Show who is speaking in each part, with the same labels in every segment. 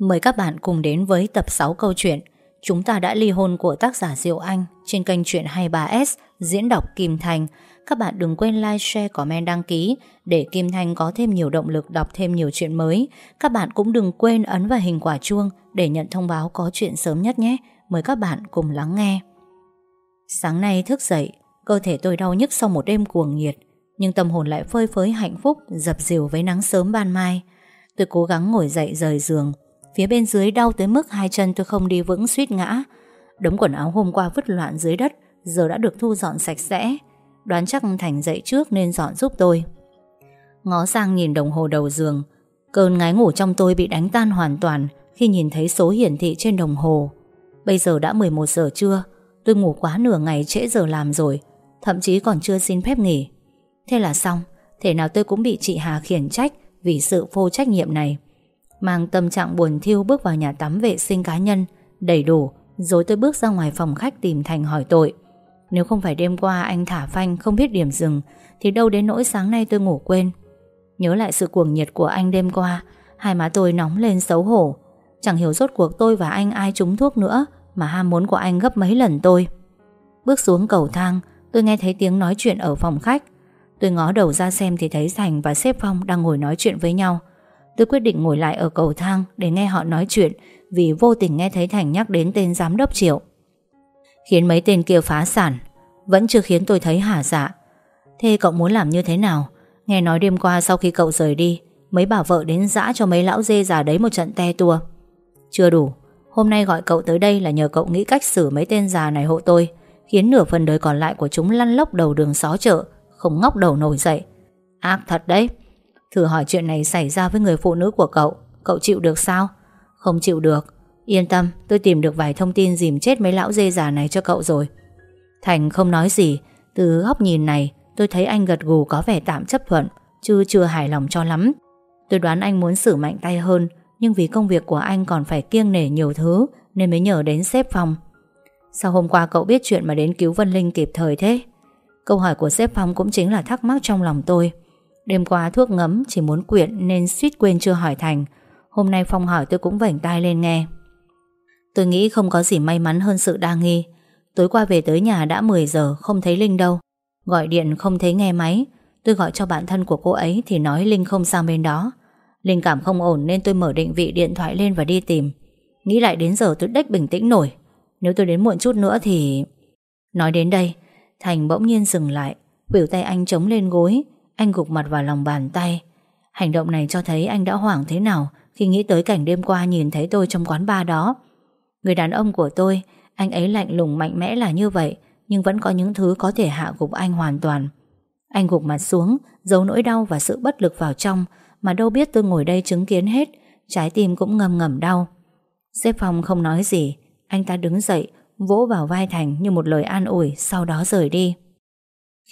Speaker 1: Mời các bạn cùng đến với tập 6 câu chuyện Chúng ta đã ly hôn của tác giả Diệu Anh trên kênh Chuyện 23S diễn đọc Kim Thành. Các bạn đừng quên like, share, comment, đăng ký để Kim Thành có thêm nhiều động lực đọc thêm nhiều chuyện mới. Các bạn cũng đừng quên ấn vào hình quả chuông để nhận thông báo có chuyện sớm nhất nhé. Mời các bạn cùng lắng nghe. Sáng nay thức dậy, cơ thể tôi đau nhức sau một đêm cuồng nhiệt, nhưng tâm hồn lại phơi phới hạnh phúc, dập dìu với nắng sớm ban mai. Tôi cố gắng ngồi dậy rời giường, Phía bên dưới đau tới mức hai chân tôi không đi vững suýt ngã. Đống quần áo hôm qua vứt loạn dưới đất, Giờ đã được thu dọn sạch sẽ. Đoán chắc Thành dậy trước nên dọn giúp tôi. Ngó sang nhìn đồng hồ đầu giường, Cơn ngái ngủ trong tôi bị đánh tan hoàn toàn Khi nhìn thấy số hiển thị trên đồng hồ. Bây giờ đã 11 giờ trưa, Tôi ngủ quá nửa ngày trễ giờ làm rồi, Thậm chí còn chưa xin phép nghỉ. Thế là xong, Thể nào tôi cũng bị chị Hà khiển trách Vì sự vô trách nhiệm này. Mang tâm trạng buồn thiêu bước vào nhà tắm vệ sinh cá nhân, Đầy đủ, Rồi tôi bước ra ngoài phòng khách tìm Thành hỏi tội. Nếu không phải đêm qua anh thả phanh Không biết điểm dừng, Thì đâu đến nỗi sáng nay tôi ngủ quên. Nhớ lại sự cuồng nhiệt của anh đêm qua, Hai má tôi nóng lên xấu hổ. Chẳng hiểu rốt cuộc tôi và anh ai trúng thuốc nữa, Mà ham muốn của anh gấp mấy lần tôi. Bước xuống cầu thang, Tôi nghe thấy tiếng nói chuyện ở phòng khách. Tôi ngó đầu ra xem thì thấy Thành và sếp Phong đang ngồi nói chuyện với nhau. Tôi quyết định ngồi lại ở cầu thang để nghe họ nói chuyện vì vô tình nghe thấy Thành nhắc đến tên giám đốc Triệu. Khiến mấy tên kia phá sản, vẫn chưa khiến tôi thấy hả dạ. Thế cậu muốn làm như thế nào? Nghe nói đêm qua sau khi cậu rời đi, mấy bà vợ đến dã cho mấy lão dê già đấy một trận te tua. Chưa đủ, hôm nay gọi cậu tới đây là nhờ cậu nghĩ cách xử mấy tên già này hộ tôi, khiến nửa phần đời còn lại của chúng lăn lóc đầu đường xó chợ, không ngóc đầu nổi dậy. Ác thật đấy. Thử hỏi chuyện này xảy ra với người phụ nữ của cậu Cậu chịu được sao? Không chịu được. Yên tâm, tôi tìm được vài thông tin dìm chết mấy lão dê già này cho cậu rồi. Thành không nói gì. Từ góc nhìn này, Tôi thấy anh gật gù có vẻ tạm chấp thuận, Chứ chưa hài lòng cho lắm. Tôi đoán anh muốn xử mạnh tay hơn, Nhưng vì công việc của anh còn phải kiêng nể nhiều thứ, Nên mới nhờ đến sếp phòng Sao hôm qua cậu biết chuyện mà đến cứu Vân Linh kịp thời thế? Câu hỏi của sếp Phong cũng chính là thắc mắc trong lòng tôi. Đêm qua thuốc ngấm chỉ muốn quyện nên suýt quên chưa hỏi thành. Hôm nay Phong hỏi tôi cũng vảnh tai lên nghe. Tôi nghĩ không có gì may mắn hơn sự đa nghi. Tối qua về tới nhà đã 10 giờ không thấy Linh đâu. Gọi điện không thấy nghe máy. Tôi gọi cho bạn thân của cô ấy thì nói Linh không sang bên đó. Linh cảm không ổn nên tôi mở định vị điện thoại lên và đi tìm. Nghĩ lại đến giờ tôi đếch bình tĩnh nổi. Nếu tôi đến muộn chút nữa thì... Nói đến đây, Thành bỗng nhiên dừng lại, quỷu tay anh chống lên gối, anh gục mặt vào lòng bàn tay. Hành động này cho thấy anh đã hoảng thế nào Khi nghĩ tới cảnh đêm qua nhìn thấy tôi trong quán bar đó. Người đàn ông của tôi, Anh ấy lạnh lùng mạnh mẽ là như vậy, Nhưng vẫn có những thứ có thể hạ gục anh hoàn toàn. Anh gục mặt xuống, Giấu nỗi đau và sự bất lực vào trong, Mà đâu biết tôi ngồi đây chứng kiến hết, Trái tim cũng ngầm ngầm đau. Xếp phòng không nói gì, Anh ta đứng dậy, Vỗ vào vai Thành như một lời an ủi, Sau đó rời đi.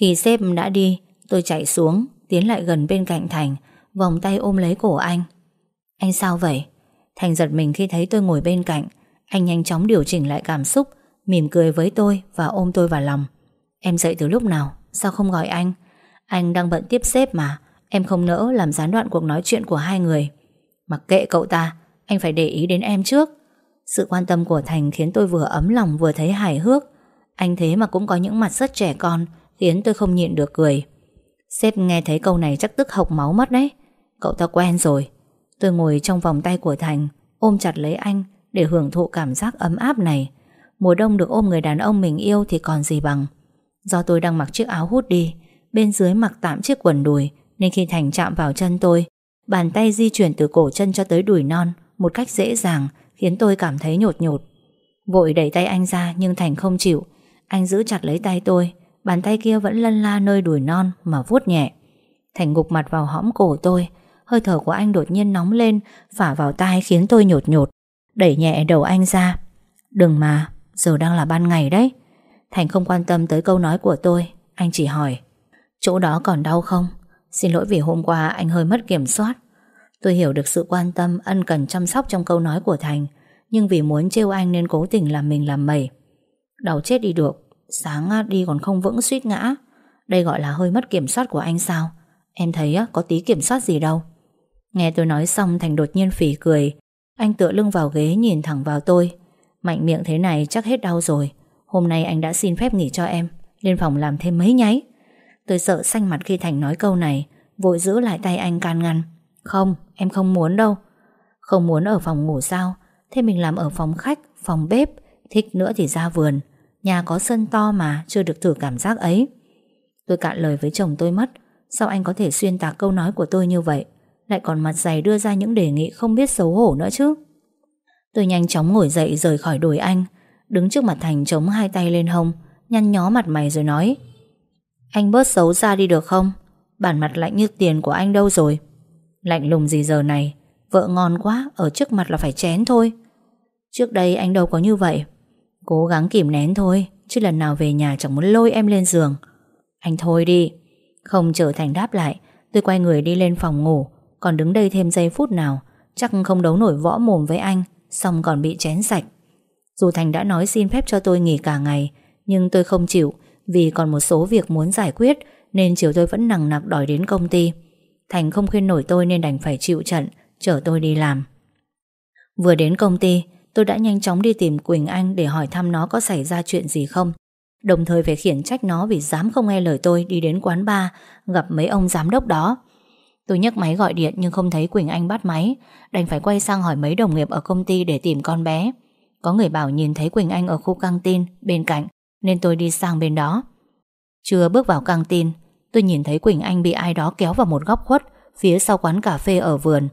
Speaker 1: Khi sếp đã đi Tôi chạy xuống, Tiến lại gần bên cạnh Thành, Vòng tay ôm lấy cổ anh. Anh sao vậy? Thành giật mình khi thấy tôi ngồi bên cạnh. Anh nhanh chóng điều chỉnh lại cảm xúc, Mỉm cười với tôi và ôm tôi vào lòng. Em dậy từ lúc nào? Sao không gọi anh? Anh đang bận tiếp xếp mà, Em không nỡ làm gián đoạn cuộc nói chuyện của hai người. Mặc kệ cậu ta, Anh phải để ý đến em trước. Sự quan tâm của Thành khiến tôi vừa ấm lòng vừa thấy hài hước. Anh thế mà cũng có những mặt rất trẻ con, Khiến tôi không nhịn được cười. Sếp nghe thấy câu này chắc tức hộc máu mất đấy. Cậu ta quen rồi. Tôi ngồi trong vòng tay của Thành, Ôm chặt lấy anh Để hưởng thụ cảm giác ấm áp này. Mùa đông được ôm người đàn ông mình yêu Thì còn gì bằng. Do tôi đang mặc chiếc áo hút đi, Bên dưới mặc tạm chiếc quần đùi, Nên khi Thành chạm vào chân tôi, Bàn tay di chuyển từ cổ chân cho tới đùi non Một cách dễ dàng, Khiến tôi cảm thấy nhột nhột. Vội đẩy tay anh ra nhưng Thành không chịu. Anh giữ chặt lấy tay tôi Bàn tay kia vẫn lân la nơi đùi non Mà vuốt nhẹ. Thành gục mặt vào hõm cổ tôi. Hơi thở của anh đột nhiên nóng lên Phả vào tai khiến tôi nhột nhột. Đẩy nhẹ đầu anh ra. Đừng mà, giờ đang là ban ngày đấy. Thành không quan tâm tới câu nói của tôi. Anh chỉ hỏi Chỗ đó còn đau không? Xin lỗi vì hôm qua anh hơi mất kiểm soát. Tôi hiểu được sự quan tâm Ân cần chăm sóc trong câu nói của Thành Nhưng vì muốn trêu anh nên cố tình làm mình làm mẩy. Đau chết đi được. Sáng đi còn không vững suýt ngã. Đây gọi là hơi mất kiểm soát của anh sao? Em thấy có tí kiểm soát gì đâu. Nghe tôi nói xong Thành đột nhiên phỉ cười. Anh tựa lưng vào ghế nhìn thẳng vào tôi. Mạnh miệng thế này chắc hết đau rồi. Hôm nay anh đã xin phép nghỉ cho em. Lên phòng làm thêm mấy nháy. Tôi sợ xanh mặt khi Thành nói câu này. Vội giữ lại tay anh can ngăn. Không, em không muốn đâu. Không muốn ở phòng ngủ sao? Thế mình làm ở phòng khách, phòng bếp. Thích nữa thì ra vườn. Nhà có sân to mà, chưa được thử cảm giác ấy. Tôi cạn lời với chồng tôi mất. Sao anh có thể xuyên tạc câu nói của tôi như vậy? Lại còn mặt dày đưa ra những đề nghị không biết xấu hổ nữa chứ? Tôi nhanh chóng ngồi dậy rời khỏi đùi anh. Đứng trước mặt Thành chống hai tay lên hông, Nhăn nhó mặt mày rồi nói, Anh bớt xấu ra đi được không? Bản mặt lạnh như tiền của anh đâu rồi? Lạnh lùng gì giờ này? Vợ ngon quá, Ở trước mặt là phải chén thôi. Trước đây anh đâu có như vậy. Cố gắng kìm nén thôi, Chứ lần nào về nhà chẳng muốn lôi em lên giường. Anh thôi đi. Không trở thành đáp lại, Tôi quay người đi lên phòng ngủ, Còn đứng đây thêm giây phút nào, Chắc không đấu nổi võ mồm với anh, Xong còn bị chén sạch. Dù Thành đã nói xin phép cho tôi nghỉ cả ngày, Nhưng tôi không chịu, Vì còn một số việc muốn giải quyết, Nên chiều tôi vẫn nặng nặc đòi đến công ty. Thành không khuyên nổi tôi nên đành phải chịu trận, Chở tôi đi làm. Vừa đến công ty Tôi đã nhanh chóng đi tìm Quỳnh Anh Để hỏi thăm nó có xảy ra chuyện gì không. Đồng thời phải khiển trách nó Vì dám không nghe lời tôi đi đến quán bar, Gặp mấy ông giám đốc đó. Tôi nhấc máy gọi điện nhưng không thấy Quỳnh Anh bắt máy, Đành phải quay sang hỏi mấy đồng nghiệp ở công ty Để tìm con bé. Có người bảo nhìn thấy Quỳnh Anh ở khu căng tin Bên cạnh, nên tôi đi sang bên đó. Chưa bước vào căng tin, Tôi nhìn thấy Quỳnh Anh bị ai đó kéo vào một góc khuất Phía sau quán cà phê ở vườn.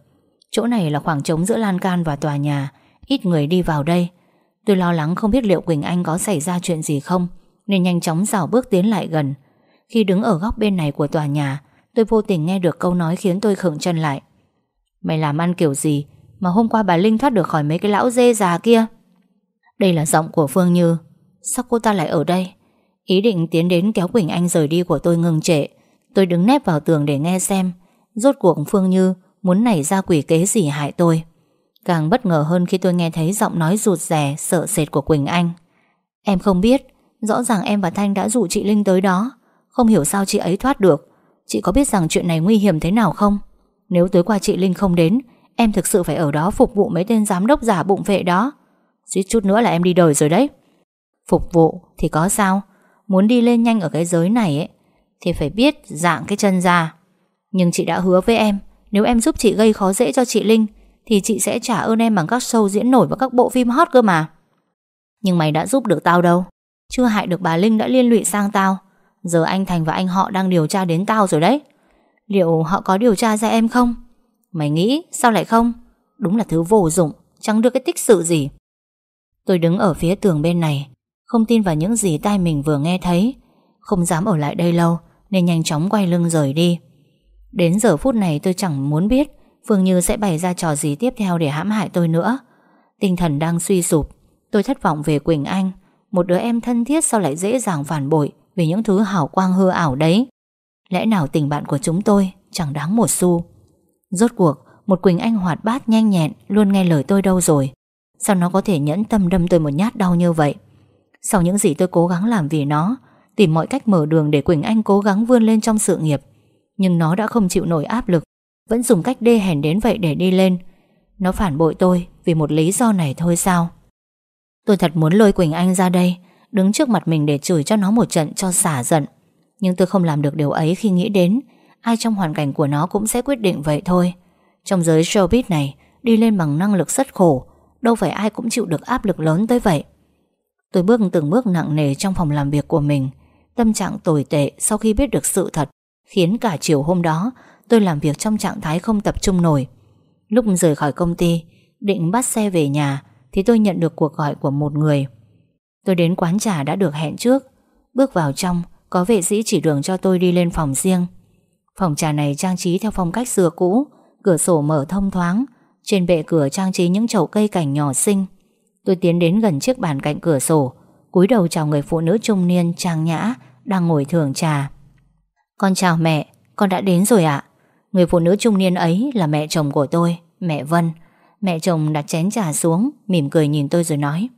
Speaker 1: Chỗ này là khoảng trống giữa lan can và tòa nhà. Ít người đi vào đây. Tôi lo lắng không biết liệu Quỳnh Anh có xảy ra chuyện gì không, Nên nhanh chóng dào bước tiến lại gần. Khi đứng ở góc bên này của tòa nhà, Tôi vô tình nghe được câu nói khiến tôi khựng chân lại. Mày làm ăn kiểu gì Mà hôm qua bà Linh thoát được khỏi mấy cái lão dê già kia? Đây là giọng của Phương Như. Sao cô ta lại ở đây? Ý định tiến đến kéo Quỳnh Anh rời đi của tôi ngừng trệ. Tôi đứng nép vào tường để nghe xem. Rốt cuộc Phương Như Muốn nảy ra quỷ kế gì hại tôi? Càng bất ngờ hơn khi tôi nghe thấy giọng nói rụt rè, Sợ sệt của Quỳnh Anh. Em không biết, Rõ ràng em và Thanh đã dụ chị Linh tới đó. Không hiểu sao chị ấy thoát được. Chị có biết rằng chuyện này nguy hiểm thế nào không? Nếu tối qua chị Linh không đến, Em thực sự phải ở đó phục vụ mấy tên giám đốc giả bụng vệ đó. Suýt chút nữa là em đi đời rồi đấy. Phục vụ thì có sao? Muốn đi lên nhanh ở cái giới này ấy, Thì phải biết dạng cái chân ra. Nhưng chị đã hứa với em, Nếu em giúp chị gây khó dễ cho chị Linh thì chị sẽ trả ơn em bằng các show diễn nổi Và các bộ phim hot cơ mà. Nhưng mày đã giúp được tao đâu. Chưa hại được bà Linh đã liên lụy sang tao. Giờ anh Thành và anh họ đang điều tra đến tao rồi đấy. Liệu họ có điều tra ra em không? Mày nghĩ sao lại không? Đúng là thứ vô dụng, Chẳng được cái tích sự gì. Tôi đứng ở phía tường bên này, Không tin vào những gì tai mình vừa nghe thấy. Không dám ở lại đây lâu, Nên nhanh chóng quay lưng rời đi. Đến giờ phút này tôi chẳng muốn biết Phương Như sẽ bày ra trò gì tiếp theo Để hãm hại tôi nữa? Tinh thần đang suy sụp, Tôi thất vọng về Quỳnh Anh. Một đứa em thân thiết sao lại dễ dàng phản bội Vì những thứ hảo quang hư ảo đấy? Lẽ nào tình bạn của chúng tôi Chẳng đáng một xu? Rốt cuộc, một Quỳnh Anh hoạt bát nhanh nhẹn Luôn nghe lời tôi đâu rồi? Sao nó có thể nhẫn tâm đâm tôi một nhát đau như vậy? Sau những gì tôi cố gắng làm vì nó, Tìm mọi cách mở đường để Quỳnh Anh cố gắng vươn lên trong sự nghiệp. Nhưng nó đã không chịu nổi áp lực. Vẫn dùng cách đê hèn đến vậy để đi lên. Nó phản bội tôi Vì một lý do này thôi sao? Tôi thật muốn lôi Quỳnh Anh ra đây, Đứng trước mặt mình để chửi cho nó một trận cho xả giận. Nhưng tôi không làm được điều ấy khi nghĩ đến, Ai trong hoàn cảnh của nó cũng sẽ quyết định vậy thôi. Trong giới showbiz này, Đi lên bằng năng lực rất khổ, Đâu phải ai cũng chịu được áp lực lớn tới vậy. Tôi bước từng bước nặng nề trong phòng làm việc của mình, Tâm trạng tồi tệ sau khi biết được sự thật, Khiến cả chiều hôm đó Tôi làm việc trong trạng thái không tập trung nổi. Lúc rời khỏi công ty, Định bắt xe về nhà, Thì tôi nhận được cuộc gọi của một người. Tôi đến quán trà đã được hẹn trước. Bước vào trong, Có vệ sĩ chỉ đường cho tôi đi lên phòng riêng. Phòng trà này trang trí theo phong cách xưa cũ, Cửa sổ mở thông thoáng, Trên bệ cửa trang trí những chậu cây cảnh nhỏ xinh. Tôi tiến đến gần chiếc bàn cạnh cửa sổ, cúi đầu chào người phụ nữ trung niên trang nhã Đang ngồi thưởng trà. Con chào mẹ, Con đã đến rồi ạ. Người phụ nữ trung niên ấy là mẹ chồng của tôi, Mẹ Vân. Mẹ chồng đặt chén trà xuống, Mỉm cười nhìn tôi rồi nói,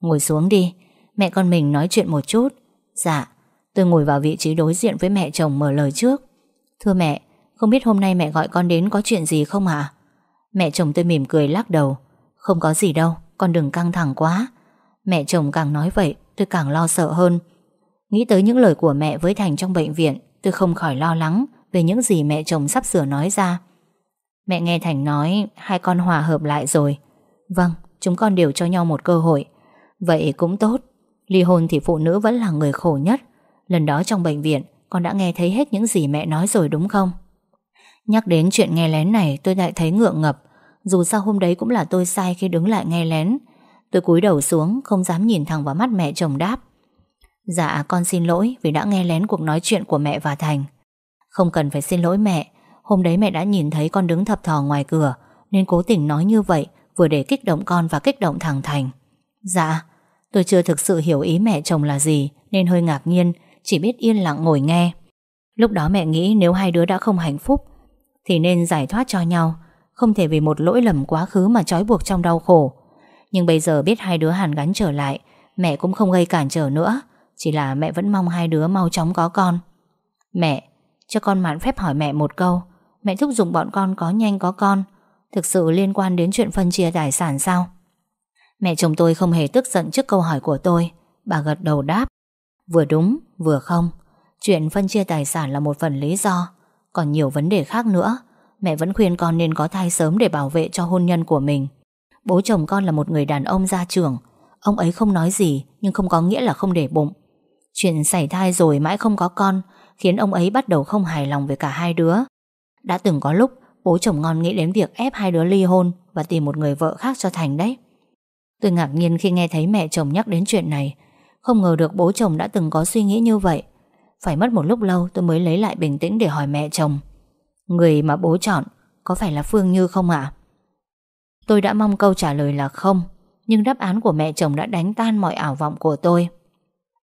Speaker 1: Ngồi xuống đi, Mẹ con mình nói chuyện một chút. Dạ Tôi ngồi vào vị trí đối diện với mẹ chồng mở lời trước. Thưa mẹ, Không biết hôm nay mẹ gọi con đến có chuyện gì không ạ? Mẹ chồng tôi mỉm cười lắc đầu, Không có gì đâu, Con đừng căng thẳng quá. Mẹ chồng càng nói vậy, tôi càng lo sợ hơn. Nghĩ tới những lời của mẹ với Thành trong bệnh viện, Tôi không khỏi lo lắng. Về những gì mẹ chồng sắp sửa nói ra. Mẹ nghe Thành nói, Hai con hòa hợp lại rồi. Vâng chúng con đều cho nhau một cơ hội. Vậy cũng tốt. Ly hôn thì phụ nữ vẫn là người khổ nhất. Lần đó trong bệnh viện, Con đã nghe thấy hết những gì mẹ nói rồi đúng không? Nhắc đến chuyện nghe lén này, Tôi lại thấy ngượng ngập. Dù sao hôm đấy cũng là tôi sai khi đứng lại nghe lén. Tôi cúi đầu xuống, Không dám nhìn thẳng vào mắt mẹ chồng đáp. Dạ con xin lỗi Vì đã nghe lén cuộc nói chuyện của mẹ và Thành. Không cần phải xin lỗi mẹ. Hôm đấy mẹ đã nhìn thấy con đứng thập thò ngoài cửa, Nên cố tình nói như vậy, Vừa để kích động con và kích động thằng Thành. Dạ Tôi chưa thực sự hiểu ý mẹ chồng là gì, Nên hơi ngạc nhiên, Chỉ biết yên lặng ngồi nghe. Lúc đó mẹ nghĩ nếu hai đứa đã không hạnh phúc, Thì nên giải thoát cho nhau, Không thể vì một lỗi lầm quá khứ Mà trói buộc trong đau khổ. Nhưng bây giờ biết hai đứa hàn gắn trở lại, Mẹ cũng không gây cản trở nữa, Chỉ là mẹ vẫn mong hai đứa mau chóng có con. Mẹ cho con mạn phép hỏi mẹ một câu. Mẹ thúc giục bọn con có nhanh có con. Thực sự liên quan đến chuyện phân chia tài sản sao? Mẹ chồng tôi không hề tức giận trước câu hỏi của tôi. Bà gật đầu đáp. Vừa đúng, vừa không. Chuyện phân chia tài sản là một phần lý do. Còn nhiều vấn đề khác nữa. Mẹ vẫn khuyên con nên có thai sớm để bảo vệ cho hôn nhân của mình. Bố chồng con là một người đàn ông gia trưởng. Ông ấy không nói gì, Nhưng không có nghĩa là không để bụng. Chuyện xảy thai rồi mãi không có con Khiến ông ấy bắt đầu không hài lòng với cả hai đứa. Đã từng có lúc, Bố chồng ngon nghĩ đến việc ép hai đứa ly hôn Và tìm một người vợ khác cho Thành đấy. Tôi ngạc nhiên khi nghe thấy mẹ chồng nhắc đến chuyện này. Không ngờ được bố chồng đã từng có suy nghĩ như vậy. Phải mất một lúc lâu tôi mới lấy lại bình tĩnh để hỏi mẹ chồng. Người mà bố chọn Có phải là Phương Như không ạ? Tôi đã mong câu trả lời là không, Nhưng đáp án của mẹ chồng đã đánh tan mọi ảo vọng của tôi.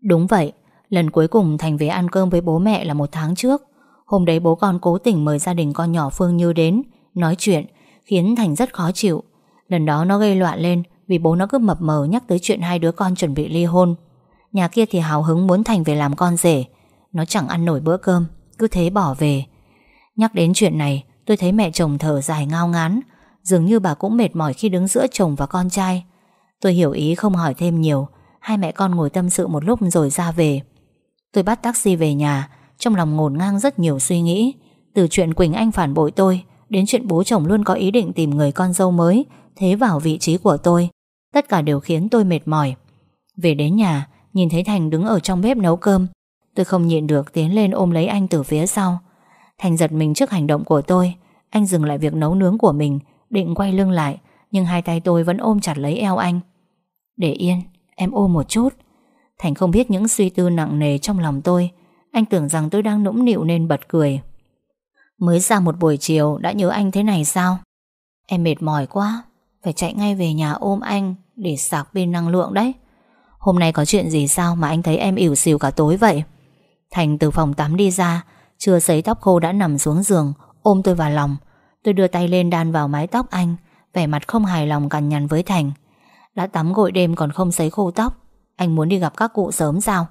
Speaker 1: Đúng vậy Lần cuối cùng Thành về ăn cơm với bố mẹ là một tháng trước. Hôm đấy bố con cố tình mời gia đình con nhỏ Phương Như đến, Nói chuyện, Khiến Thành rất khó chịu. Lần đó nó gây loạn lên Vì bố nó cứ mập mờ nhắc tới chuyện hai đứa con chuẩn bị ly hôn. Nhà kia thì hào hứng muốn Thành về làm con rể. Nó chẳng ăn nổi bữa cơm, Cứ thế bỏ về. Nhắc đến chuyện này, Tôi thấy mẹ chồng thở dài ngao ngán. Dường như bà cũng mệt mỏi khi đứng giữa chồng và con trai. Tôi hiểu ý không hỏi thêm nhiều. Hai mẹ con ngồi tâm sự một lúc rồi ra về. Tôi bắt taxi về nhà trong lòng ngổn ngang rất nhiều suy nghĩ. Từ chuyện Quỳnh Anh phản bội tôi Đến chuyện bố chồng luôn có ý định tìm người con dâu mới Thế vào vị trí của tôi Tất cả đều khiến tôi mệt mỏi. Về đến nhà Nhìn thấy Thành đứng ở trong bếp nấu cơm Tôi không nhịn được tiến lên ôm lấy anh từ phía sau. Thành giật mình trước hành động của tôi Anh dừng lại việc nấu nướng của mình Định quay lưng lại Nhưng hai tay tôi vẫn ôm chặt lấy eo anh. Để yên, em ôm một chút. Thành không biết những suy tư nặng nề trong lòng tôi. Anh tưởng rằng tôi đang nũng nịu nên bật cười. Mới ra một buổi chiều, Đã nhớ anh thế này sao? Em mệt mỏi quá, Phải chạy ngay về nhà ôm anh Để sạc pin năng lượng đấy. Hôm nay có chuyện gì sao mà anh thấy em ỉu xìu cả tối vậy? Thành từ phòng tắm đi ra, Chưa sấy tóc khô đã nằm xuống giường, Ôm tôi vào lòng. Tôi đưa tay lên đan vào mái tóc anh, Vẻ mặt không hài lòng cằn nhằn với Thành. Đã tắm gội đêm còn không sấy khô tóc anh muốn đi gặp các cụ sớm sao?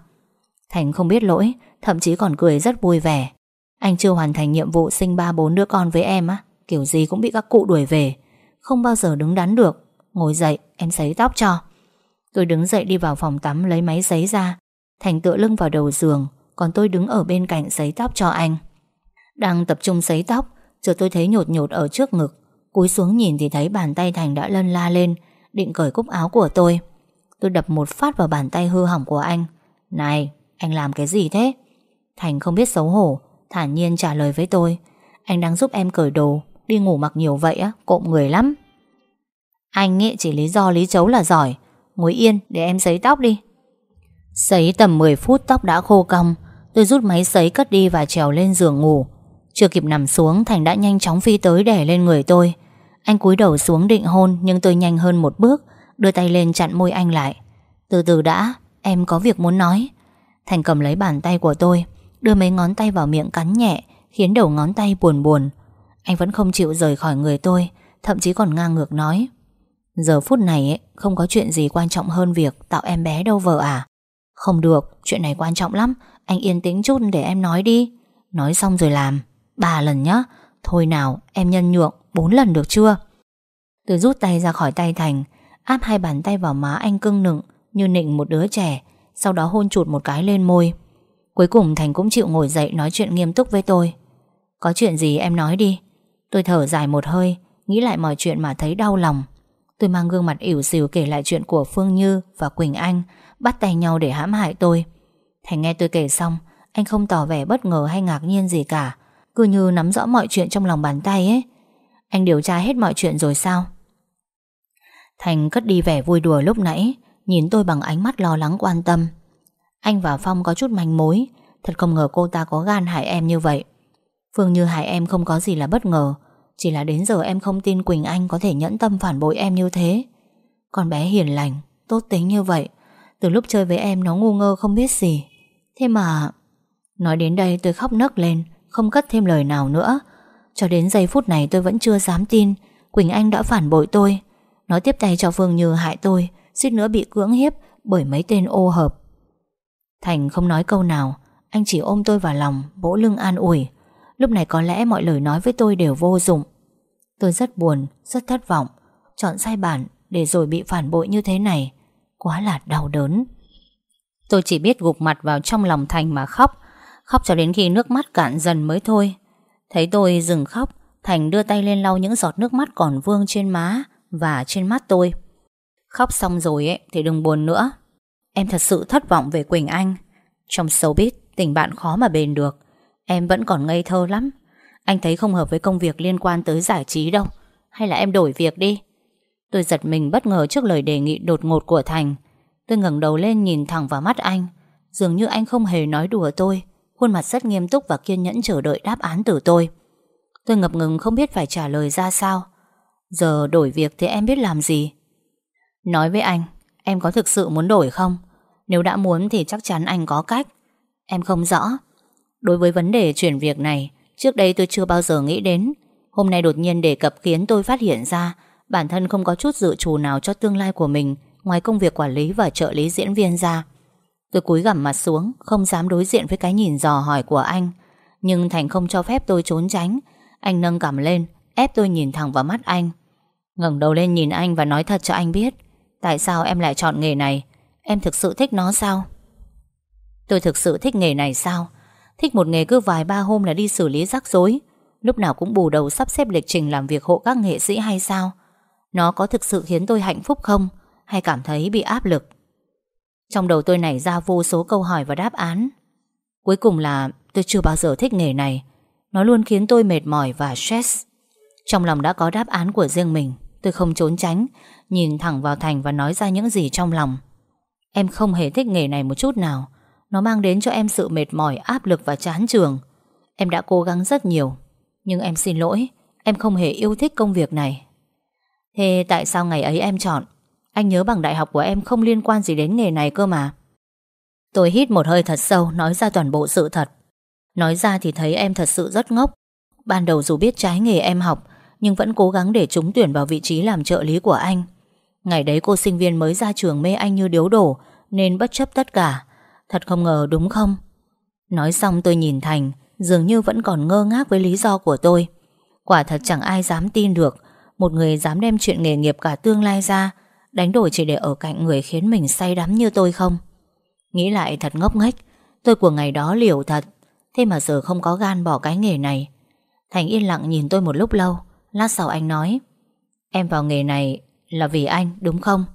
Speaker 1: Thành không biết lỗi, Thậm chí còn cười rất vui vẻ. Anh chưa hoàn thành nhiệm vụ sinh ba bốn đứa con với em á, Kiểu gì cũng bị các cụ đuổi về. Không bao giờ đứng đắn được. Ngồi dậy, em sấy tóc cho. Tôi đứng dậy đi vào phòng tắm lấy máy sấy ra. Thành tựa lưng vào đầu giường, Còn tôi đứng ở bên cạnh sấy tóc cho anh. Đang tập trung sấy tóc, Chợt tôi thấy nhột nhột ở trước ngực. Cúi xuống nhìn thì thấy bàn tay Thành đã lân la lên, Định cởi cúc áo của tôi. Tôi đập một phát vào bàn tay hư hỏng của anh. Này anh làm cái gì thế? Thành không biết xấu hổ Thản nhiên trả lời với tôi. Anh đang giúp em cởi đồ Đi ngủ mặc nhiều vậy á, cộm người lắm. Anh nghĩ chỉ lý do lý chấu là giỏi. Ngồi yên để em sấy tóc đi. Sấy tầm 10 phút tóc đã khô cong. Tôi rút máy sấy cất đi và trèo lên giường ngủ. Chưa kịp nằm xuống Thành đã nhanh chóng phi tới đè lên người tôi. Anh cúi đầu xuống định hôn Nhưng tôi nhanh hơn một bước. Đưa tay lên chặn môi anh lại. Từ từ đã Em có việc muốn nói. Thành cầm lấy bàn tay của tôi Đưa mấy ngón tay vào miệng cắn nhẹ Khiến đầu ngón tay buồn buồn. Anh vẫn không chịu rời khỏi người tôi Thậm chí còn ngang ngược nói. Giờ phút này ấy, không có chuyện gì quan trọng hơn việc Tạo em bé đâu vợ à? Không được, chuyện này quan trọng lắm. Anh yên tĩnh chút để em nói đi. Nói xong rồi làm. Ba lần nhá. Thôi nào, em nhân nhượng Bốn lần được chưa? Tôi rút tay ra khỏi tay Thành Áp hai bàn tay vào má anh cưng nựng Như nịnh một đứa trẻ, Sau đó hôn chụt một cái lên môi. Cuối cùng Thành cũng chịu ngồi dậy nói chuyện nghiêm túc với tôi. Có chuyện gì em nói đi. Tôi thở dài một hơi, Nghĩ lại mọi chuyện mà thấy đau lòng. Tôi mang gương mặt ỉu xìu kể lại chuyện của Phương Như và Quỳnh Anh, Bắt tay nhau để hãm hại tôi. Thành nghe tôi kể xong, Anh không tỏ vẻ bất ngờ hay ngạc nhiên gì cả, Cứ như nắm rõ mọi chuyện trong lòng bàn tay ấy. Anh điều tra hết mọi chuyện rồi sao? Thành cất đi vẻ vui đùa lúc nãy Nhìn tôi bằng ánh mắt lo lắng quan tâm. Anh và Phong có chút manh mối Thật không ngờ cô ta có gan hại em như vậy. Phương Như hại em không có gì là bất ngờ Chỉ là đến giờ em không tin Quỳnh Anh Có thể nhẫn tâm phản bội em như thế. Con bé hiền lành, tốt tính như vậy Từ lúc chơi với em nó ngu ngơ không biết gì. Thế mà Nói đến đây tôi khóc nấc lên Không cất thêm lời nào nữa. Cho đến giây phút này tôi vẫn chưa dám tin Quỳnh Anh đã phản bội tôi. Nó tiếp tay cho Phương Như hại tôi suýt nữa bị cưỡng hiếp Bởi mấy tên ô hợp. Thành không nói câu nào Anh chỉ ôm tôi vào lòng Vỗ lưng an ủi. Lúc này có lẽ mọi lời nói với tôi đều vô dụng. Tôi rất buồn, rất thất vọng Chọn sai bản để rồi bị phản bội như thế này Quá là đau đớn. Tôi chỉ biết gục mặt vào trong lòng Thành mà khóc Khóc cho đến khi nước mắt cạn dần mới thôi. Thấy tôi dừng khóc Thành đưa tay lên lau những giọt nước mắt còn vương trên má và trên mắt tôi. Khóc xong rồi ấy, thì đừng buồn nữa. Em thật sự thất vọng về Quỳnh Anh. Trong showbiz Tình bạn khó mà bền được. Em vẫn còn ngây thơ lắm. Anh thấy không hợp với công việc liên quan tới giải trí đâu. Hay là em đổi việc đi? Tôi giật mình bất ngờ trước lời đề nghị đột ngột của Thành. Tôi ngẩng đầu lên nhìn thẳng vào mắt anh. Dường như anh không hề nói đùa tôi. Khuôn mặt rất nghiêm túc và kiên nhẫn chờ đợi đáp án từ tôi. Tôi ngập ngừng không biết phải trả lời ra sao. Giờ đổi việc thì em biết làm gì? Nói với anh, Em có thực sự muốn đổi không? Nếu đã muốn thì chắc chắn anh có cách. Em không rõ. Đối với vấn đề chuyển việc này, Trước đây tôi chưa bao giờ nghĩ đến. Hôm nay đột nhiên đề cập khiến tôi phát hiện ra Bản thân không có chút dự trù nào cho tương lai của mình, Ngoài công việc quản lý và trợ lý diễn viên ra. Tôi cúi gằm mặt xuống, Không dám đối diện với cái nhìn dò hỏi của anh. Nhưng Thành không cho phép tôi trốn tránh. Anh nâng cằm lên, Ép tôi nhìn thẳng vào mắt anh ngẩng đầu lên nhìn anh và nói thật cho anh biết, Tại sao em lại chọn nghề này? Em thực sự thích nó sao? Tôi thực sự thích nghề này sao? Thích một nghề cứ vài ba hôm là đi xử lý rắc rối. Lúc nào cũng bù đầu sắp xếp lịch trình làm việc hộ các nghệ sĩ hay sao? Nó có thực sự khiến tôi hạnh phúc không? Hay cảm thấy bị áp lực? Trong đầu tôi nảy ra vô số câu hỏi và đáp án. Cuối cùng là, tôi chưa bao giờ thích nghề này. Nó luôn khiến tôi mệt mỏi và stress. Trong lòng đã có đáp án của riêng mình. Tôi không trốn tránh, Nhìn thẳng vào Thành và nói ra những gì trong lòng. Em không hề thích nghề này một chút nào. Nó mang đến cho em sự mệt mỏi, Áp lực và chán trường. Em đã cố gắng rất nhiều, Nhưng em xin lỗi, Em không hề yêu thích công việc này. Thế tại sao ngày ấy em chọn? Anh nhớ bằng đại học của em không liên quan gì đến nghề này cơ mà. Tôi hít một hơi thật sâu, Nói ra toàn bộ sự thật. Nói ra thì thấy em thật sự rất ngốc. Ban đầu dù biết trái nghề em học nhưng vẫn cố gắng để trúng tuyển vào vị trí làm trợ lý của anh. Ngày đấy cô sinh viên mới ra trường mê anh như điếu đổ, Nên bất chấp tất cả. Thật không ngờ đúng không? Nói xong tôi nhìn Thành, Dường như vẫn còn ngơ ngác với lý do của tôi. Quả thật chẳng ai dám tin được, Một người dám đem chuyện nghề nghiệp cả tương lai ra, Đánh đổi chỉ để ở cạnh người khiến mình say đắm như tôi không? Nghĩ lại thật ngốc nghếch, Tôi của ngày đó liều thật, Thế mà giờ không có gan bỏ cái nghề này. Thành yên lặng nhìn tôi một lúc lâu. Lát sau anh nói Em vào nghề này là vì anh đúng không?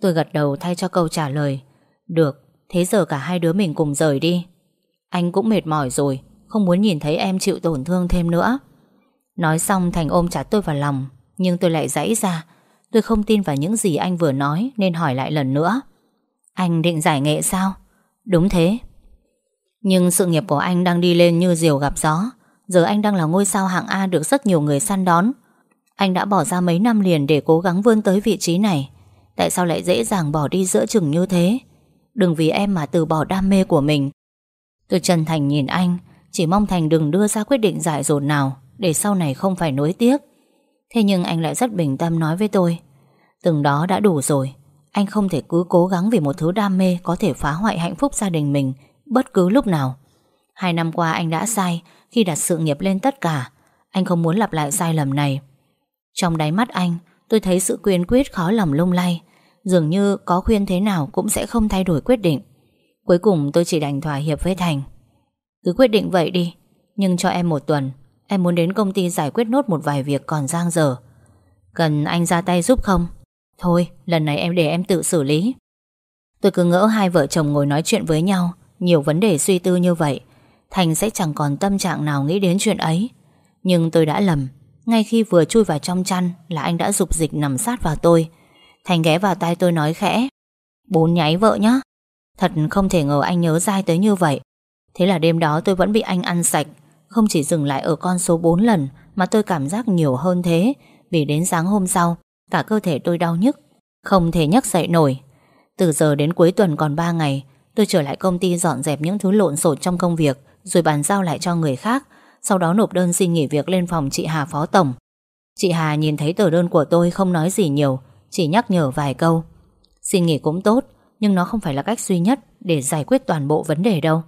Speaker 1: Tôi gật đầu thay cho câu trả lời Được, thế giờ cả hai đứa mình cùng rời đi. Anh cũng mệt mỏi rồi Không muốn nhìn thấy em chịu tổn thương thêm nữa. Nói xong Thành ôm chặt tôi vào lòng Nhưng tôi lại dãy ra. Tôi không tin vào những gì anh vừa nói Nên hỏi lại lần nữa. Anh định giải nghệ sao? Đúng thế. Nhưng sự nghiệp của anh đang đi lên như diều gặp gió. Giờ anh đang là ngôi sao hạng A Được rất nhiều người săn đón. Anh đã bỏ ra mấy năm liền để cố gắng vươn tới vị trí này. Tại sao lại dễ dàng bỏ đi giữa chừng như thế? Đừng vì em mà từ bỏ đam mê của mình. Tôi chân thành nhìn anh, Chỉ mong Thành đừng đưa ra quyết định dại dột nào, Để sau này không phải nối tiếc. Thế nhưng anh lại rất bình tâm nói với tôi, Từng đó đã đủ rồi, Anh không thể cứ cố gắng vì một thứ đam mê Có thể phá hoại hạnh phúc gia đình mình Bất cứ lúc nào. Hai năm qua anh đã sai khi đặt sự nghiệp lên tất cả. Anh không muốn lặp lại sai lầm này. Trong đáy mắt anh Tôi thấy sự quyền quyết khó lòng lung lay. Dường như có khuyên thế nào cũng sẽ không thay đổi quyết định. Cuối cùng tôi chỉ đành thỏa hiệp với Thành. Cứ quyết định vậy đi Nhưng cho em một tuần. Em muốn đến công ty giải quyết nốt một vài việc còn giang dở. Cần anh ra tay giúp không? Thôi, lần này em để em tự xử lý. Tôi cứ ngỡ hai vợ chồng ngồi nói chuyện với nhau Nhiều vấn đề suy tư như vậy. Thành sẽ chẳng còn tâm trạng nào nghĩ đến chuyện ấy. Nhưng tôi đã lầm. Ngay khi vừa chui vào trong chăn Là anh đã dục dịch nằm sát vào tôi. Thành ghé vào tai tôi nói khẽ Bốn nháy vợ nhá. Thật không thể ngờ anh nhớ dai tới như vậy. Thế là đêm đó tôi vẫn bị anh ăn sạch. Không chỉ dừng lại ở con số 4 lần Mà tôi cảm giác nhiều hơn thế, Vì đến sáng hôm sau, Cả cơ thể tôi đau nhức, Không thể nhấc dậy nổi. Từ giờ đến cuối tuần còn 3 ngày, Tôi trở lại công ty dọn dẹp những thứ lộn xộn trong công việc. Rồi bàn giao lại cho người khác. Sau đó nộp đơn xin nghỉ việc lên phòng chị Hà Phó Tổng. Chị Hà nhìn thấy tờ đơn của tôi không nói gì nhiều Chỉ nhắc nhở vài câu. Xin nghỉ cũng tốt Nhưng nó không phải là cách duy nhất Để giải quyết toàn bộ vấn đề đâu.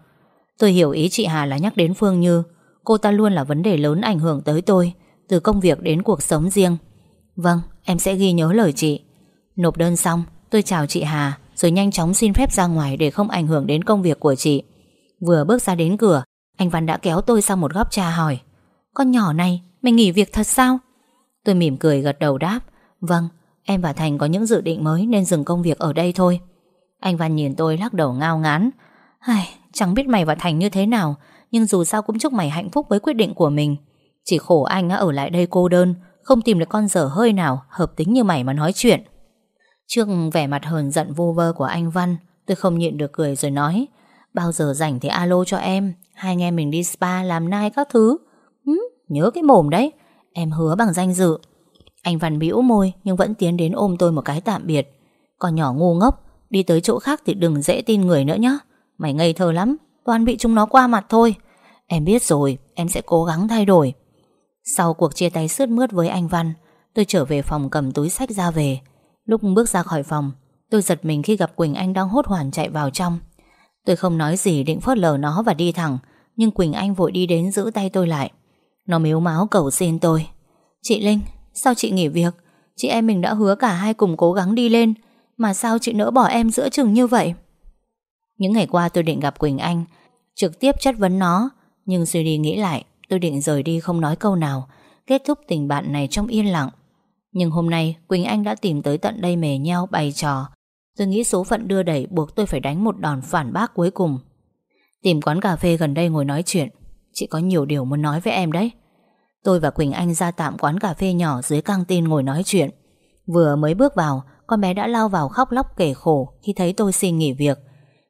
Speaker 1: Tôi hiểu ý chị Hà là nhắc đến Phương Như. Cô ta luôn là vấn đề lớn ảnh hưởng tới tôi Từ công việc đến cuộc sống riêng. Vâng, em sẽ ghi nhớ lời chị. Nộp đơn xong Tôi chào chị Hà Rồi nhanh chóng xin phép ra ngoài Để không ảnh hưởng đến công việc của chị. Vừa bước ra đến cửa Anh Văn đã kéo tôi sang một góc trà hỏi Con nhỏ này, mày nghỉ việc thật sao? Tôi mỉm cười gật đầu đáp Vâng, em và Thành có những dự định mới Nên dừng công việc ở đây thôi. Anh Văn nhìn tôi lắc đầu ngao ngán Ai, Chẳng biết mày và Thành như thế nào Nhưng dù sao cũng chúc mày hạnh phúc với quyết định của mình. Chỉ khổ anh ở lại đây cô đơn Không tìm được con dở hơi nào Hợp tính như mày mà nói chuyện. Trước vẻ mặt hờn giận vô vơ của anh Văn Tôi không nhịn được cười rồi nói Bao giờ rảnh thì alo cho em. Hai anh em mình đi spa làm nai các thứ. Ừ, Nhớ cái mồm đấy. Em hứa bằng danh dự. Anh Văn bĩu môi nhưng vẫn tiến đến ôm tôi một cái tạm biệt. Còn nhỏ ngu ngốc Đi tới chỗ khác thì đừng dễ tin người nữa nhá. Mày ngây thơ lắm Toàn bị chúng nó qua mặt thôi. Em biết rồi Em sẽ cố gắng thay đổi. Sau cuộc chia tay sướt mướt với anh Văn Tôi trở về phòng cầm túi sách ra về. Lúc bước ra khỏi phòng Tôi giật mình khi gặp Quỳnh Anh đang hốt hoảng chạy vào trong. Tôi không nói gì định phớt lờ nó và đi thẳng Nhưng Quỳnh Anh vội đi đến giữ tay tôi lại. Nó miếu máu cầu xin tôi. Chị Linh, sao chị nghỉ việc? Chị em mình đã hứa cả hai cùng cố gắng đi lên Mà sao chị nỡ bỏ em giữa chừng như vậy? Những ngày qua tôi định gặp Quỳnh Anh Trực tiếp chất vấn nó Nhưng suy đi nghĩ lại Tôi định rời đi không nói câu nào Kết thúc tình bạn này trong yên lặng. Nhưng hôm nay Quỳnh Anh đã tìm tới tận đây mề nhau bày trò Tôi nghĩ số phận đưa đẩy Buộc tôi phải đánh một đòn phản bác cuối cùng. Tìm quán cà phê gần đây ngồi nói chuyện. Chị có nhiều điều muốn nói với em đấy. Tôi và Quỳnh Anh ra tạm quán cà phê nhỏ dưới căng tin ngồi nói chuyện. Vừa mới bước vào, Con bé đã lao vào khóc lóc kể khổ Khi thấy tôi xin nghỉ việc.